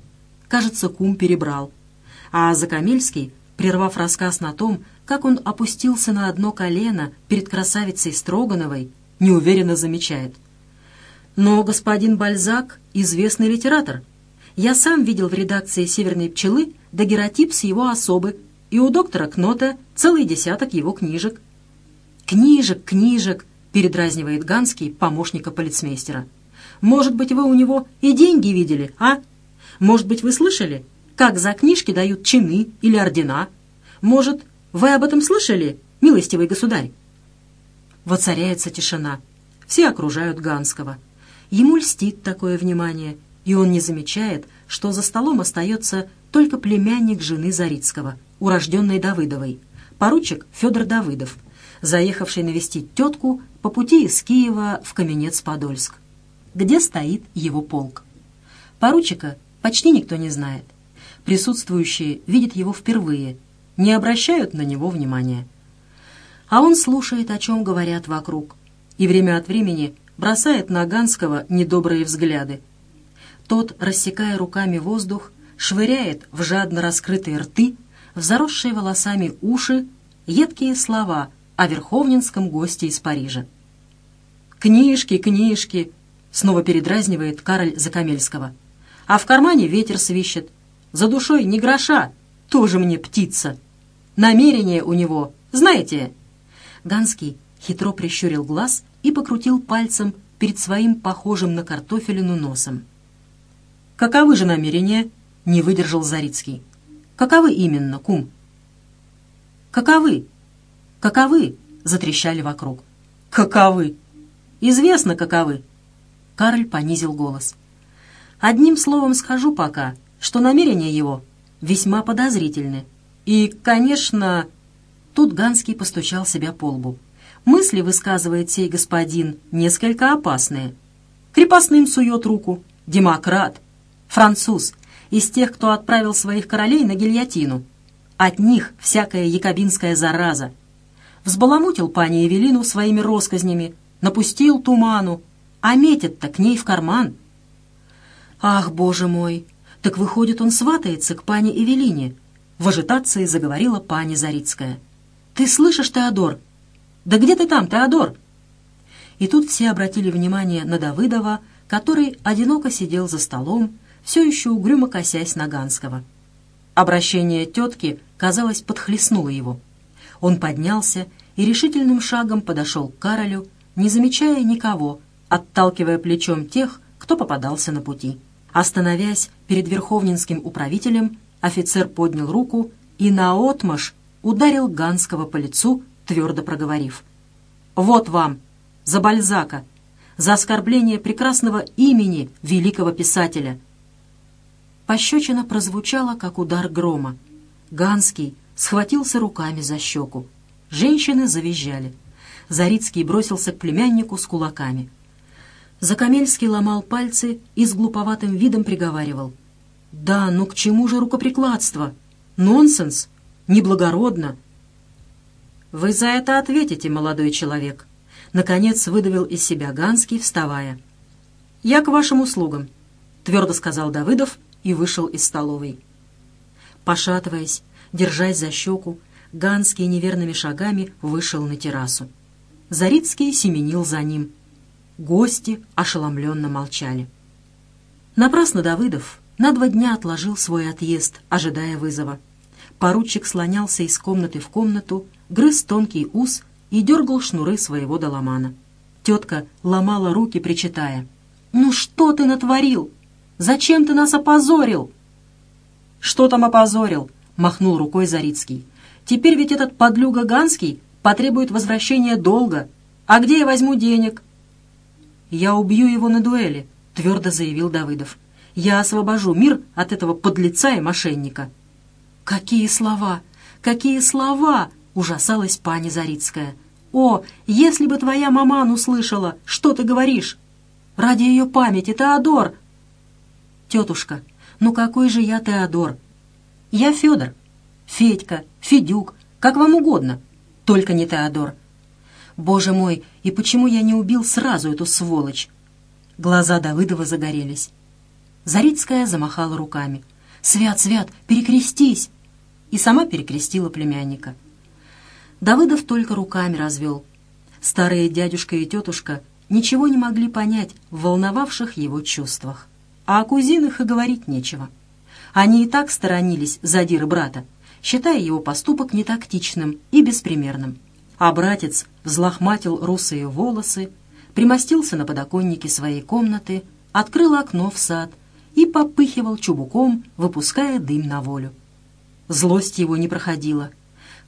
Кажется, кум перебрал. А Закамельский, прервав рассказ на том, как он опустился на одно колено перед красавицей Строгановой, неуверенно замечает. «Но господин Бальзак — известный литератор. Я сам видел в редакции «Северной пчелы» дагеротип с его особы и у доктора Кнота целый десяток его книжек. «Книжек, книжек!» — передразнивает Ганский помощника полицмейстера. «Может быть, вы у него и деньги видели, а? Может быть, вы слышали, как за книжки дают чины или ордена? Может, вы об этом слышали, милостивый государь?» Воцаряется тишина. Все окружают Ганского. Ему льстит такое внимание, и он не замечает, что за столом остается только племянник жены Зарицкого, урожденной Давыдовой, поручик Федор Давыдов, заехавший навестить тетку по пути из Киева в Каменец-Подольск, где стоит его полк. Поручика почти никто не знает. Присутствующие видят его впервые, не обращают на него внимания. А он слушает, о чем говорят вокруг, и время от времени бросает на Ганского недобрые взгляды. Тот, рассекая руками воздух, швыряет в жадно раскрытые рты, в заросшие волосами уши, едкие слова о верховнинском госте из Парижа. «Книжки, книжки!» — снова передразнивает Кароль Закамельского. «А в кармане ветер свищет. За душой ни гроша, тоже мне птица. Намерение у него, знаете...» Ганский хитро прищурил глаз и покрутил пальцем перед своим похожим на картофелину носом. «Каковы же намерения?» — не выдержал Зарицкий. «Каковы именно, кум?» «Каковы? Каковы?» — затрещали вокруг. «Каковы? Известно, каковы!» Карль понизил голос. «Одним словом скажу пока, что намерения его весьма подозрительны. И, конечно...» Тут Ганский постучал себя по лбу. «Мысли, высказывает сей господин, несколько опасные. Крепостным сует руку. Демократ. Француз из тех, кто отправил своих королей на гильотину. От них всякая якобинская зараза. Взбаламутил пани Евелину своими росказнями, напустил туману, а метит-то к ней в карман. «Ах, боже мой! Так выходит, он сватается к пане Эвелине!» В ажитации заговорила пани Зарицкая. «Ты слышишь, Теодор? Да где ты там, Теодор?» И тут все обратили внимание на Давыдова, который одиноко сидел за столом, все еще угрюмо косясь на Ганского. Обращение тетки, казалось, подхлестнуло его. Он поднялся и решительным шагом подошел к Каролю, не замечая никого, отталкивая плечом тех, кто попадался на пути. Остановясь перед верховнинским управителем, офицер поднял руку и наотмашь ударил Ганского по лицу, твердо проговорив. «Вот вам, за Бальзака, за оскорбление прекрасного имени великого писателя». Пощечина прозвучала, как удар грома. Ганский схватился руками за щеку. Женщины завизжали. Зарицкий бросился к племяннику с кулаками. Закамельский ломал пальцы и с глуповатым видом приговаривал. «Да, ну к чему же рукоприкладство? Нонсенс! Неблагородно!» «Вы за это ответите, молодой человек!» Наконец выдавил из себя Ганский, вставая. «Я к вашим услугам», — твердо сказал Давыдов и вышел из столовой. Пошатываясь, держась за щеку, Ганский неверными шагами вышел на террасу. Зарицкий семенил за ним. Гости ошеломленно молчали. Напрасно Давыдов на два дня отложил свой отъезд, ожидая вызова. Поручик слонялся из комнаты в комнату, грыз тонкий ус и дергал шнуры своего доломана. Тетка ломала руки, причитая. «Ну что ты натворил? Зачем ты нас опозорил?» «Что там опозорил?» — махнул рукой Зарицкий. Теперь ведь этот подлюга Ганский потребует возвращения долга. А где я возьму денег?» «Я убью его на дуэли», — твердо заявил Давыдов. «Я освобожу мир от этого подлеца и мошенника». «Какие слова! Какие слова!» — ужасалась пани Зарицкая. «О, если бы твоя маман услышала, что ты говоришь! Ради ее памяти, Теодор!» «Тетушка, ну какой же я Теодор? Я Федор, Федька, Федюк, как вам угодно, только не Теодор. Боже мой, и почему я не убил сразу эту сволочь? Глаза Давыдова загорелись. Зарицкая замахала руками. «Свят, Свят, перекрестись!» И сама перекрестила племянника. Давыдов только руками развел. Старые дядюшка и тетушка ничего не могли понять в волновавших его чувствах. А о кузинах и говорить нечего. Они и так сторонились задиры брата, считая его поступок нетактичным и беспримерным. А братец взлохматил русые волосы, примостился на подоконнике своей комнаты, открыл окно в сад и попыхивал чубуком, выпуская дым на волю. Злость его не проходила.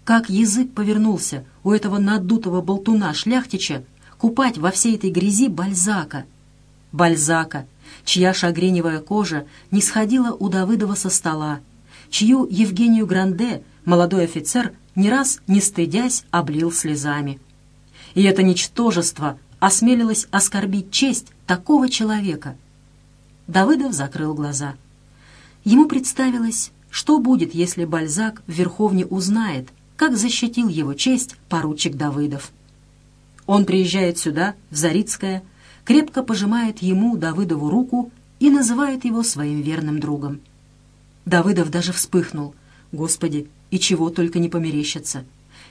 Как язык повернулся у этого надутого болтуна-шляхтича купать во всей этой грязи Бальзака. Бальзака, чья шагреневая кожа не сходила у Давыдова со стола, чью Евгению Гранде молодой офицер не раз, не стыдясь, облил слезами. И это ничтожество осмелилось оскорбить честь такого человека. Давыдов закрыл глаза. Ему представилось, что будет, если Бальзак в Верховне узнает, как защитил его честь поручик Давыдов. Он приезжает сюда, в Зарицкое, крепко пожимает ему, Давыдову, руку и называет его своим верным другом. Давыдов даже вспыхнул. Господи, и чего только не померещится.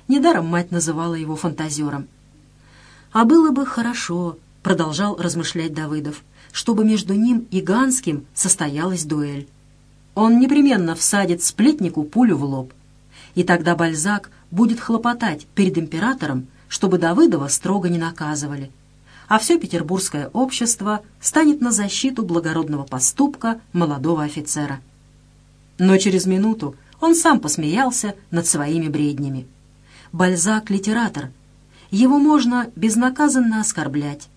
Недаром мать называла его фантазером. «А было бы хорошо», — продолжал размышлять Давыдов, «чтобы между ним и Ганским состоялась дуэль. Он непременно всадит сплетнику пулю в лоб. И тогда Бальзак будет хлопотать перед императором, чтобы Давыдова строго не наказывали. А все петербургское общество станет на защиту благородного поступка молодого офицера. Но через минуту он сам посмеялся над своими бреднями. Бальзак — литератор. Его можно безнаказанно оскорблять.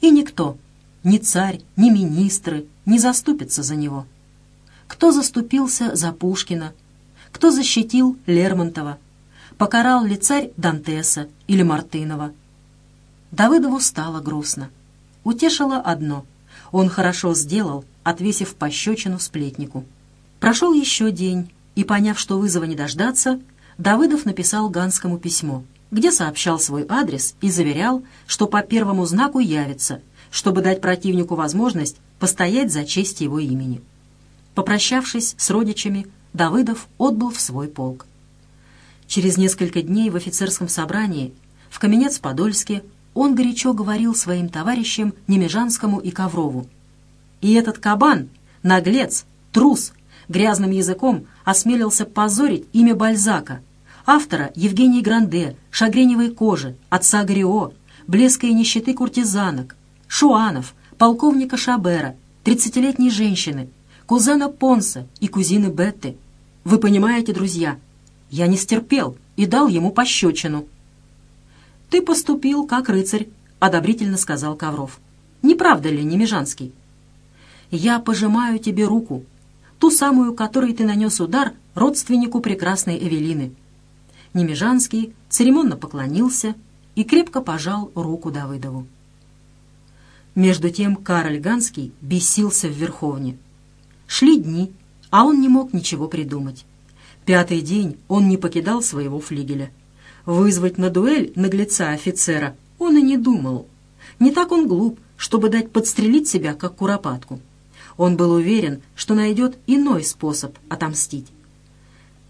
И никто, ни царь, ни министры, не заступится за него. Кто заступился за Пушкина? Кто защитил Лермонтова? Покарал ли царь Дантеса или Мартынова? Давыдову стало грустно. Утешило одно. Он хорошо сделал, отвесив пощечину сплетнику. Прошел еще день, и, поняв, что вызова не дождаться, Давыдов написал Ганскому письмо, где сообщал свой адрес и заверял, что по первому знаку явится, чтобы дать противнику возможность постоять за честь его имени. Попрощавшись с родичами, Давыдов отбыл в свой полк. Через несколько дней в офицерском собрании в Каменец-Подольске он горячо говорил своим товарищам Немежанскому и Коврову. «И этот кабан, наглец, трус, грязным языком осмелился позорить имя Бальзака, Автора Евгений Гранде, «Шагреневой кожи», «Отца Грио», «Блеска и нищеты куртизанок», Шуанов, полковника Шабера, тридцатилетней женщины, кузена Понса и кузины Бетты. Вы понимаете, друзья, я не стерпел и дал ему пощечину. «Ты поступил как рыцарь», — одобрительно сказал Ковров. «Не правда ли, Немежанский?» «Я пожимаю тебе руку, ту самую, которой ты нанес удар родственнику прекрасной Эвелины». Немежанский церемонно поклонился и крепко пожал руку Давыдову. Между тем Кароль Ганский бесился в Верховне. Шли дни, а он не мог ничего придумать. Пятый день он не покидал своего флигеля. Вызвать на дуэль наглеца офицера он и не думал. Не так он глуп, чтобы дать подстрелить себя, как куропатку. Он был уверен, что найдет иной способ отомстить.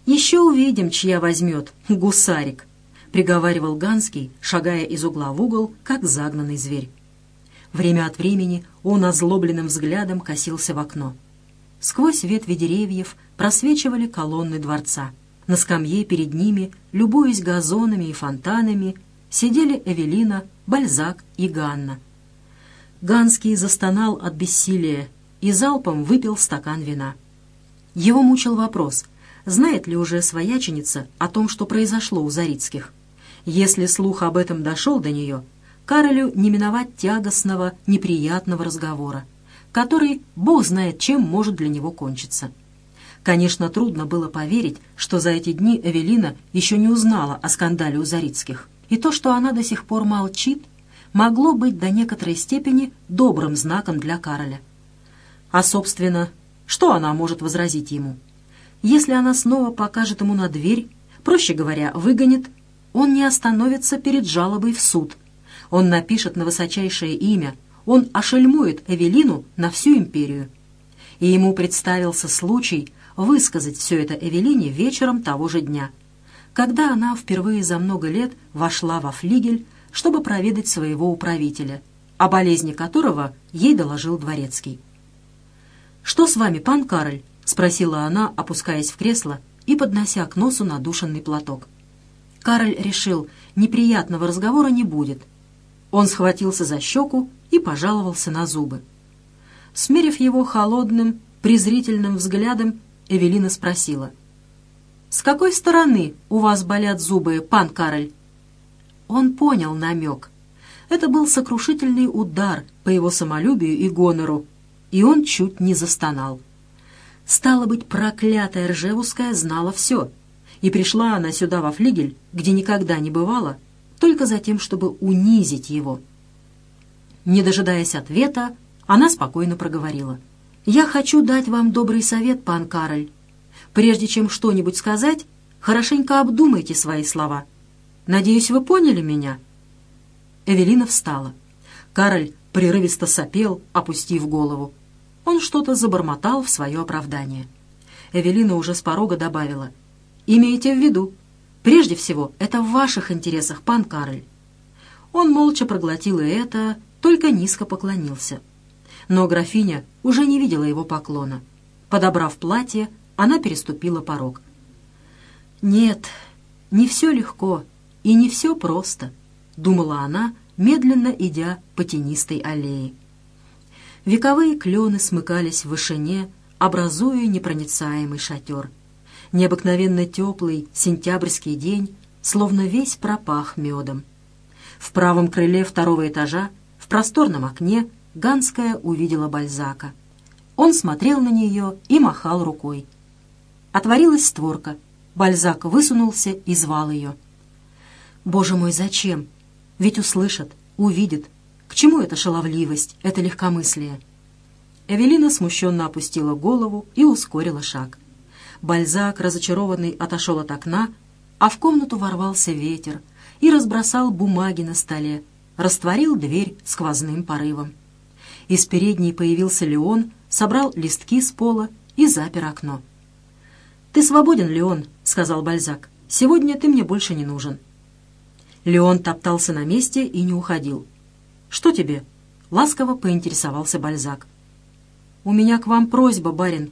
«Еще увидим, чья возьмет, гусарик», — приговаривал Ганский, шагая из угла в угол, как загнанный зверь. Время от времени он озлобленным взглядом косился в окно. Сквозь ветви деревьев просвечивали колонны дворца. На скамье перед ними, любуясь газонами и фонтанами, сидели Эвелина, Бальзак и Ганна. Ганский застонал от бессилия и залпом выпил стакан вина. Его мучил вопрос, знает ли уже свояченица о том, что произошло у Зарицких. Если слух об этом дошел до нее, Каролю не миновать тягостного, неприятного разговора, который, бог знает чем, может для него кончиться. Конечно, трудно было поверить, что за эти дни Эвелина еще не узнала о скандале у Зарицких. И то, что она до сих пор молчит, могло быть до некоторой степени добрым знаком для Кароля. А, собственно, что она может возразить ему? Если она снова покажет ему на дверь, проще говоря, выгонит, он не остановится перед жалобой в суд – он напишет на высочайшее имя, он ошельмует Эвелину на всю империю. И ему представился случай высказать все это Эвелине вечером того же дня, когда она впервые за много лет вошла во флигель, чтобы проведать своего управителя, о болезни которого ей доложил дворецкий. «Что с вами, пан Кароль?» — спросила она, опускаясь в кресло и поднося к носу надушенный платок. Кароль решил, неприятного разговора не будет — он схватился за щеку и пожаловался на зубы. Смерив его холодным, презрительным взглядом, Эвелина спросила. «С какой стороны у вас болят зубы, пан Кароль?» Он понял намек. Это был сокрушительный удар по его самолюбию и гонору, и он чуть не застонал. Стало быть, проклятая Ржевуская знала все, и пришла она сюда во флигель, где никогда не бывала, только за тем, чтобы унизить его. Не дожидаясь ответа, она спокойно проговорила. «Я хочу дать вам добрый совет, пан Кароль. Прежде чем что-нибудь сказать, хорошенько обдумайте свои слова. Надеюсь, вы поняли меня?» Эвелина встала. Кароль прерывисто сопел, опустив голову. Он что-то забормотал в свое оправдание. Эвелина уже с порога добавила. «Имейте в виду, Прежде всего, это в ваших интересах, пан Карль». Он молча проглотил и это, только низко поклонился. Но графиня уже не видела его поклона. Подобрав платье, она переступила порог. «Нет, не все легко и не все просто», — думала она, медленно идя по тенистой аллее. Вековые клены смыкались в вышине, образуя непроницаемый шатер — необыкновенно теплый сентябрьский день словно весь пропах медом. В правом крыле второго этажа, в просторном окне, Ганская увидела Бальзака. Он смотрел на нее и махал рукой. Отворилась створка. Бальзак высунулся и звал ее. «Боже мой, зачем? Ведь услышат, увидят. К чему эта шаловливость, это легкомыслие?» Эвелина смущенно опустила голову и ускорила шаг. Бальзак, разочарованный, отошел от окна, а в комнату ворвался ветер и разбросал бумаги на столе, растворил дверь сквозным порывом. Из передней появился Леон, собрал листки с пола и запер окно. «Ты свободен, Леон», — сказал Бальзак. «Сегодня ты мне больше не нужен». Леон топтался на месте и не уходил. «Что тебе?» — ласково поинтересовался Бальзак. «У меня к вам просьба, барин»,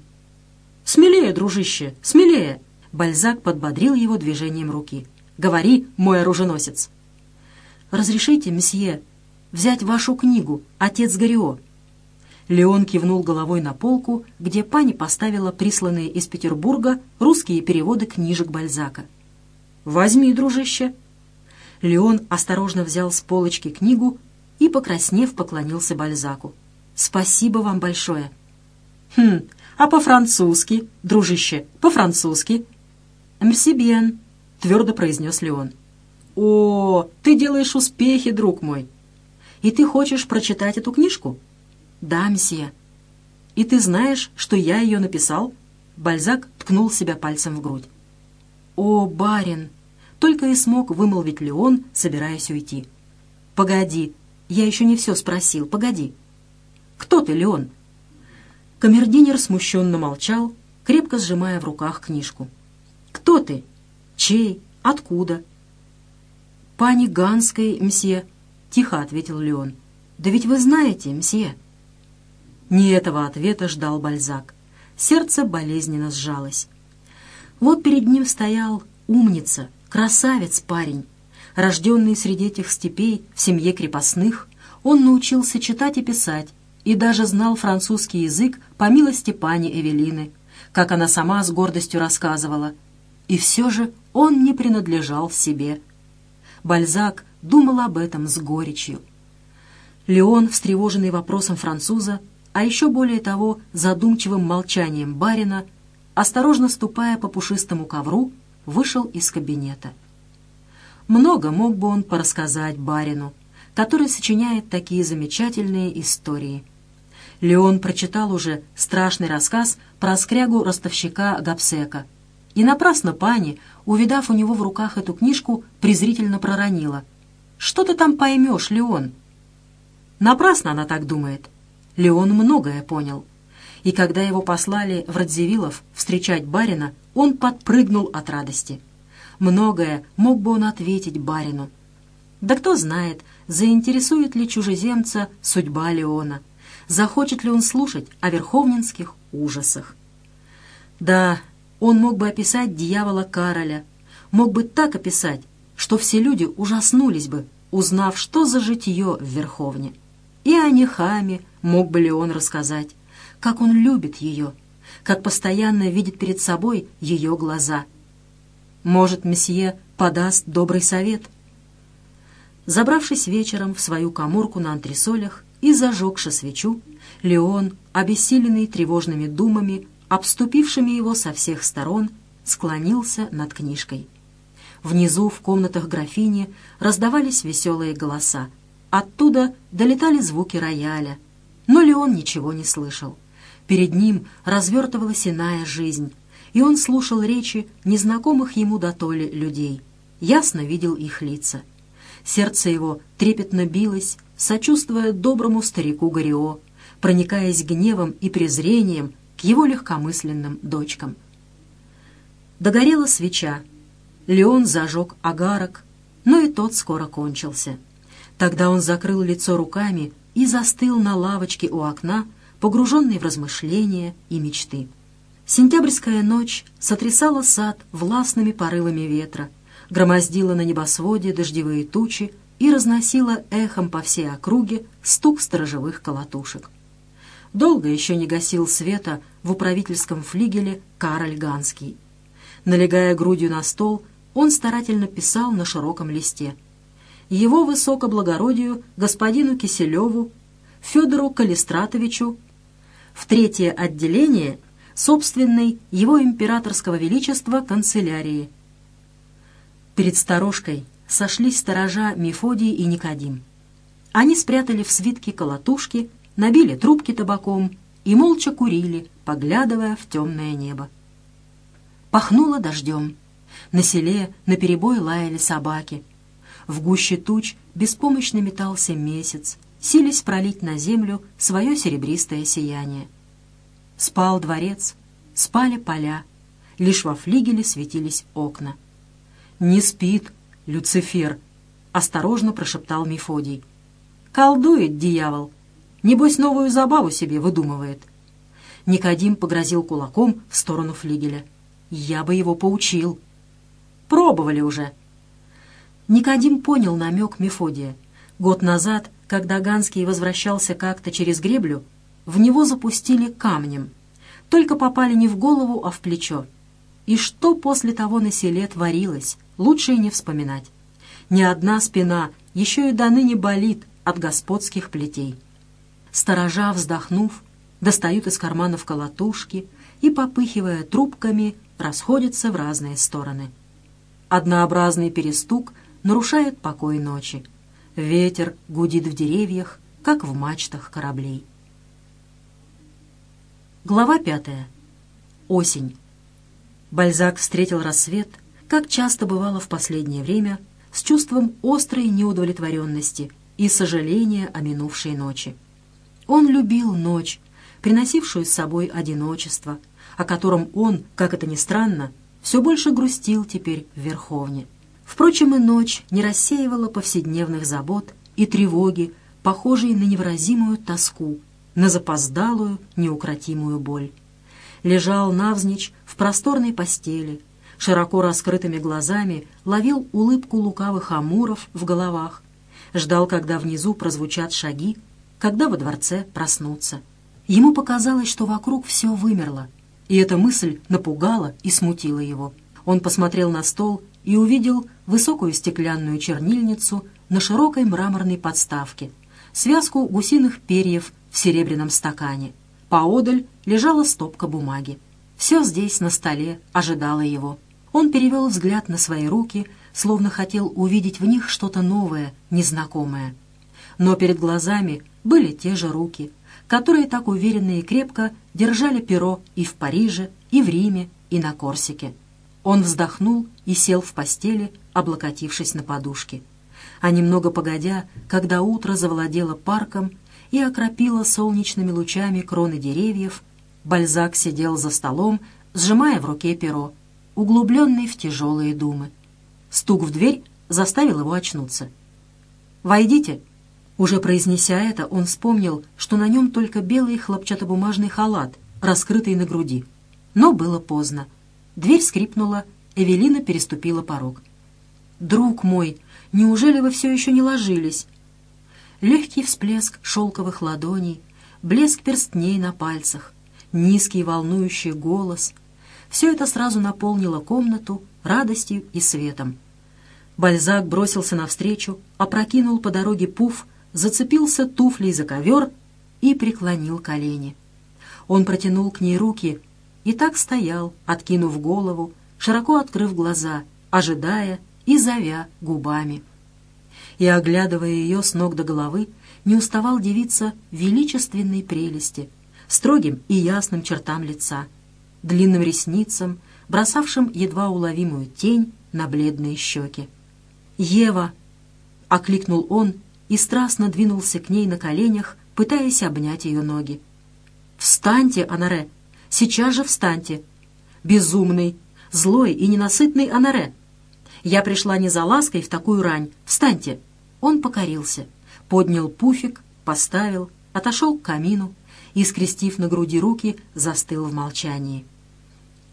«Смелее, дружище, смелее! Бальзак подбодрил его движением руки. «Говори, мой оруженосец!» «Разрешите, месье, взять вашу книгу «Отец Горио»?» Леон кивнул головой на полку, где пани поставила присланные из Петербурга русские переводы книжек Бальзака. «Возьми, дружище!» Леон осторожно взял с полочки книгу и, покраснев, поклонился Бальзаку. «Спасибо вам большое!» «Хм, а по-французски, дружище, по-французски?» «Мерси бьен», — твердо произнес Леон. «О, ты делаешь успехи, друг мой! И ты хочешь прочитать эту книжку?» «Да, мсье». «И ты знаешь, что я ее написал?» Бальзак ткнул себя пальцем в грудь. «О, барин!» Только и смог вымолвить Леон, собираясь уйти. «Погоди, я еще не все спросил, погоди». «Кто ты, Леон?» Камердинер смущенно молчал, крепко сжимая в руках книжку. «Кто ты? Чей? Откуда?» «Пани Ганской, мсье», — тихо ответил Леон. «Да ведь вы знаете, мсье». Не этого ответа ждал Бальзак. Сердце болезненно сжалось. Вот перед ним стоял умница, красавец парень. Рожденный среди этих степей в семье крепостных, он научился читать и писать, и даже знал французский язык по милости пани Эвелины, как она сама с гордостью рассказывала. И все же он не принадлежал себе. Бальзак думал об этом с горечью. Леон, встревоженный вопросом француза, а еще более того задумчивым молчанием барина, осторожно ступая по пушистому ковру, вышел из кабинета. Много мог бы он порассказать барину, который сочиняет такие замечательные истории. Леон прочитал уже страшный рассказ про скрягу-ростовщика Гапсека. И напрасно пани, увидав у него в руках эту книжку, презрительно проронила. «Что ты там поймешь, Леон?» Напрасно она так думает. Леон многое понял. И когда его послали в Радзивиллов встречать барина, он подпрыгнул от радости. Многое мог бы он ответить барину. Да кто знает, заинтересует ли чужеземца судьба Леона, захочет ли он слушать о верховнинских ужасах. Да, он мог бы описать дьявола Кароля, мог бы так описать, что все люди ужаснулись бы, узнав, что за житье в Верховне. И о Нехаме мог бы ли он рассказать, как он любит ее, как постоянно видит перед собой ее глаза. Может, месье подаст добрый совет? Забравшись вечером в свою коморку на антресолях и зажегши свечу, Леон, обессиленный тревожными думами, обступившими его со всех сторон, склонился над книжкой. Внизу, в комнатах графини, раздавались веселые голоса — Оттуда долетали звуки рояля, но Леон ничего не слышал. Перед ним развертывалась иная жизнь, и он слушал речи незнакомых ему до толи людей, ясно видел их лица. Сердце его трепетно билось, сочувствуя доброму старику Горио, проникаясь гневом и презрением к его легкомысленным дочкам. Догорела свеча. Леон зажег агарок, но и тот скоро кончился. Тогда он закрыл лицо руками и застыл на лавочке у окна, погруженный в размышления и мечты. Сентябрьская ночь сотрясала сад властными порывами ветра, громоздила на небосводе дождевые тучи и разносила эхом по всей округе стук сторожевых колотушек. Долго еще не гасил света в управительском флигеле Кароль Ганский. Налегая грудью на стол, он старательно писал на широком листе — его высокоблагородию господину Киселеву, Федору Калистратовичу, в третье отделение собственной его императорского величества канцелярии. Перед сторожкой сошлись сторожа Мефодий и Никодим. Они спрятали в свитки колотушки, набили трубки табаком и молча курили, поглядывая в темное небо. Пахнуло дождем. На селе наперебой лаяли собаки — в гуще туч беспомощно метался месяц, сились пролить на землю свое серебристое сияние. Спал дворец, спали поля, лишь во флигеле светились окна. «Не спит, Люцифер!» — осторожно прошептал Мефодий. «Колдует дьявол! Небось, новую забаву себе выдумывает!» Никодим погрозил кулаком в сторону флигеля. я бы его поучил». «Пробовали уже». Никодим понял намек Мефодия. Год назад, когда Ганский возвращался как-то через греблю, в него запустили камнем. Только попали не в голову, а в плечо. И что после того на селе творилось, лучше и не вспоминать. Ни одна спина еще и до ныне болит от господских плетей. Сторожа, вздохнув, достают из карманов колотушки и, попыхивая трубками, расходятся в разные стороны. Однообразный перестук нарушает покой ночи. Ветер гудит в деревьях, как в мачтах кораблей. Глава пятая. Осень. Бальзак встретил рассвет, как часто бывало в последнее время, с чувством острой неудовлетворенности и сожаления о минувшей ночи. Он любил ночь, приносившую с собой одиночество, о котором он, как это ни странно, все больше грустил теперь в Верховне. Впрочем, и ночь не рассеивала повседневных забот и тревоги, похожей на невыразимую тоску, на запоздалую, неукротимую боль. Лежал навзничь в просторной постели, широко раскрытыми глазами ловил улыбку лукавых амуров в головах, ждал, когда внизу прозвучат шаги, когда во дворце проснутся. Ему показалось, что вокруг все вымерло, и эта мысль напугала и смутила его. Он посмотрел на стол и увидел высокую стеклянную чернильницу на широкой мраморной подставке, связку гусиных перьев в серебряном стакане. Поодаль лежала стопка бумаги. Все здесь, на столе, ожидало его. Он перевел взгляд на свои руки, словно хотел увидеть в них что-то новое, незнакомое. Но перед глазами были те же руки, которые так уверенно и крепко держали перо и в Париже, и в Риме, и на Корсике. Он вздохнул и сел в постели, облокотившись на подушке. А немного погодя, когда утро завладело парком и окропило солнечными лучами кроны деревьев, Бальзак сидел за столом, сжимая в руке перо, углубленный в тяжелые думы. Стук в дверь заставил его очнуться. «Войдите!» Уже произнеся это, он вспомнил, что на нем только белый хлопчатобумажный халат, раскрытый на груди. Но было поздно. Дверь скрипнула, Эвелина переступила порог. «Друг мой, неужели вы все еще не ложились?» Легкий всплеск шелковых ладоней, блеск перстней на пальцах, низкий волнующий голос — все это сразу наполнило комнату радостью и светом. Бальзак бросился навстречу, опрокинул по дороге пуф зацепился туфлей за ковер и преклонил колени. Он протянул к ней руки и так стоял, откинув голову, широко открыв глаза, ожидая и зовя губами. И, оглядывая ее с ног до головы, не уставал девиться величественной прелести, строгим и ясным чертам лица, длинным ресницам, бросавшим едва уловимую тень на бледные щеки. «Ева!» — окликнул он и страстно двинулся к ней на коленях, пытаясь обнять ее ноги. «Встаньте, Анаре! Сейчас же встаньте! Безумный, злой и ненасытный Анаре! Я пришла не за лаской в такую рань. Встаньте!» Он покорился, поднял пуфик, поставил, отошел к камину и, скрестив на груди руки, застыл в молчании.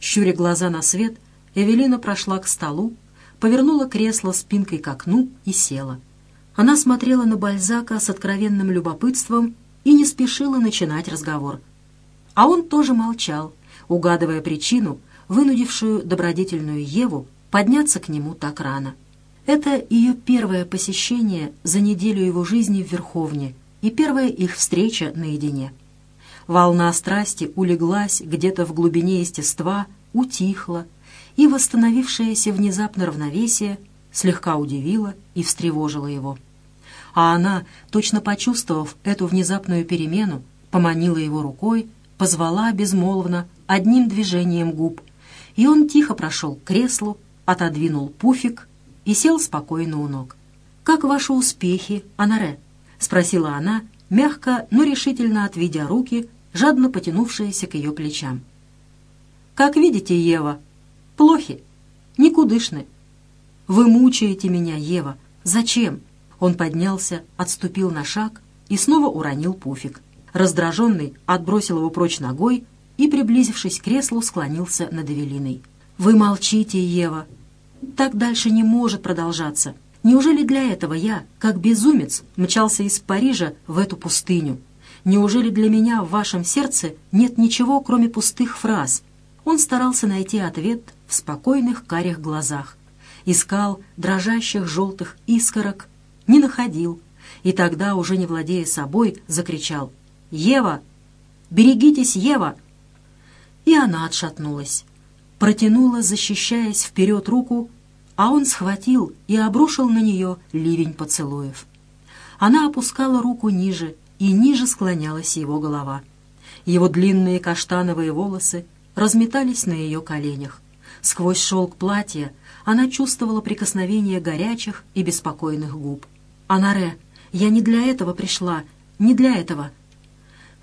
Щуря глаза на свет, Эвелина прошла к столу, повернула кресло спинкой к окну и села. Она смотрела на Бальзака с откровенным любопытством и не спешила начинать разговор. А он тоже молчал, угадывая причину, вынудившую добродетельную Еву подняться к нему так рано. Это ее первое посещение за неделю его жизни в Верховне и первая их встреча наедине. Волна страсти улеглась где-то в глубине естества, утихла, и восстановившееся внезапно равновесие слегка удивило и встревожило его а она, точно почувствовав эту внезапную перемену, поманила его рукой, позвала безмолвно, одним движением губ, и он тихо прошел к креслу, отодвинул пуфик и сел спокойно у ног. «Как ваши успехи, Анаре?» — спросила она, мягко, но решительно отведя руки, жадно потянувшиеся к ее плечам. «Как видите, Ева, плохи, никудышны. Вы мучаете меня, Ева. Зачем? Он поднялся, отступил на шаг и снова уронил пуфик. Раздраженный отбросил его прочь ногой и, приблизившись к креслу, склонился над Эвелиной. «Вы молчите, Ева. Так дальше не может продолжаться. Неужели для этого я, как безумец, мчался из Парижа в эту пустыню? Неужели для меня в вашем сердце нет ничего, кроме пустых фраз?» Он старался найти ответ в спокойных карих глазах. Искал дрожащих желтых искорок, не находил. И тогда, уже не владея собой, закричал «Ева! Берегитесь, Ева!» И она отшатнулась. Протянула, защищаясь вперед руку, а он схватил и обрушил на нее ливень поцелуев. Она опускала руку ниже, и ниже склонялась его голова. Его длинные каштановые волосы разметались на ее коленях. Сквозь шелк платья она чувствовала прикосновение горячих и беспокойных губ. «Анаре, я не для этого пришла, не для этого».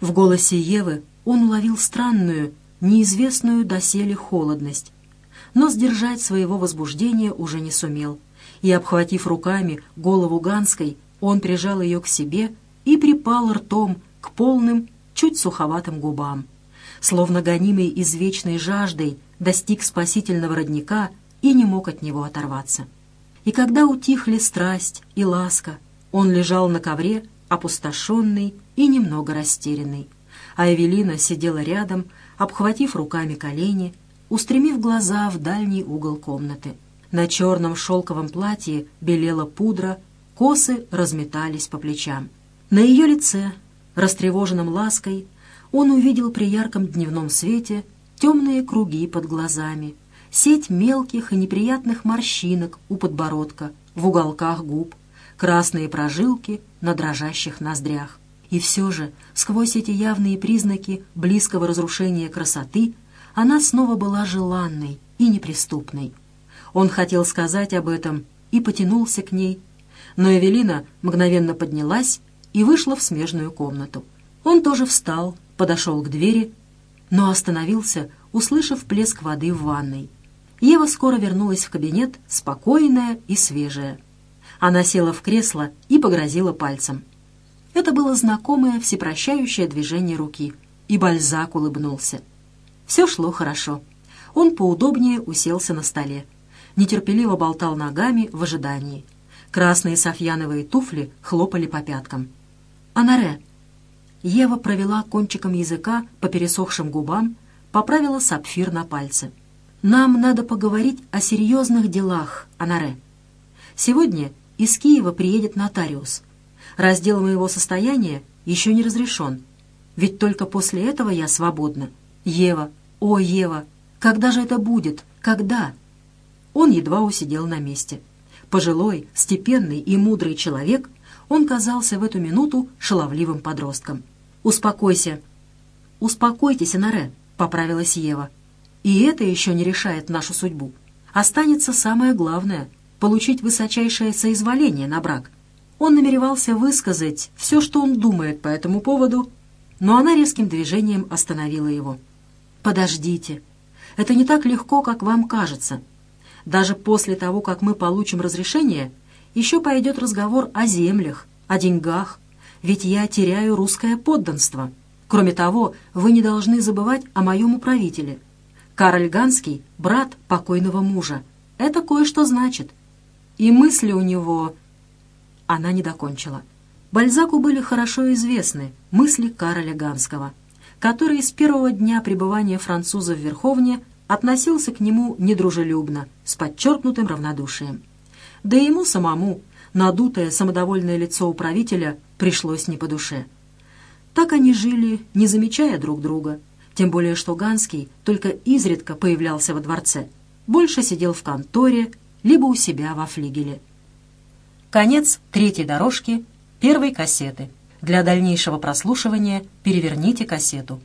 В голосе Евы он уловил странную, неизвестную доселе холодность, но сдержать своего возбуждения уже не сумел, и, обхватив руками голову Ганской, он прижал ее к себе и припал ртом к полным, чуть суховатым губам. Словно гонимый извечной жаждой достиг спасительного родника и не мог от него оторваться. И когда утихли страсть и ласка, он лежал на ковре, опустошенный и немного растерянный, а Эвелина сидела рядом, обхватив руками колени, устремив глаза в дальний угол комнаты. На черном шелковом платье белела пудра, косы разметались по плечам. На ее лице, растревоженном лаской, он увидел при ярком дневном свете темные круги под глазами, сеть мелких и неприятных морщинок у подбородка, в уголках губ, красные прожилки на дрожащих ноздрях. И все же, сквозь эти явные признаки близкого разрушения красоты, она снова была желанной и неприступной. Он хотел сказать об этом и потянулся к ней, но Эвелина мгновенно поднялась и вышла в смежную комнату. Он тоже встал, подошел к двери, но остановился, услышав плеск воды в ванной. Ева скоро вернулась в кабинет, спокойная и свежая. Она села в кресло и погрозила пальцем. Это было знакомое всепрощающее движение руки, и Бальзак улыбнулся. Все шло хорошо. Он поудобнее уселся на столе. Нетерпеливо болтал ногами в ожидании. Красные софьяновые туфли хлопали по пяткам. «Анаре!» Ева провела кончиком языка по пересохшим губам, поправила сапфир на пальце. «Нам надо поговорить о серьезных делах, Анаре. Сегодня из Киева приедет нотариус. Раздел моего состояния еще не разрешен. Ведь только после этого я свободна. Ева, о, Ева, когда же это будет? Когда?» Он едва усидел на месте. Пожилой, степенный и мудрый человек он казался в эту минуту шаловливым подростком. «Успокойся». «Успокойтесь, Анаре», — поправилась Ева. «И это еще не решает нашу судьбу. Останется самое главное — получить высочайшее соизволение на брак». Он намеревался высказать все, что он думает по этому поводу, но она резким движением остановила его. «Подождите. Это не так легко, как вам кажется. Даже после того, как мы получим разрешение, еще пойдет разговор о землях, о деньгах, ведь я теряю русское подданство. Кроме того, вы не должны забывать о моем управителе. Кароль Ганский — брат покойного мужа. Это кое-что значит. И мысли у него... Она не докончила. Бальзаку были хорошо известны мысли Кароля Ганского, который с первого дня пребывания француза в Верховне относился к нему недружелюбно, с подчеркнутым равнодушием. Да и ему самому надутое самодовольное лицо управителя пришлось не по душе. Так они жили, не замечая друг друга, тем более что Ганский только изредка появлялся во дворце, больше сидел в конторе, либо у себя во флигеле. Конец третьей дорожки первой кассеты. Для дальнейшего прослушивания переверните кассету.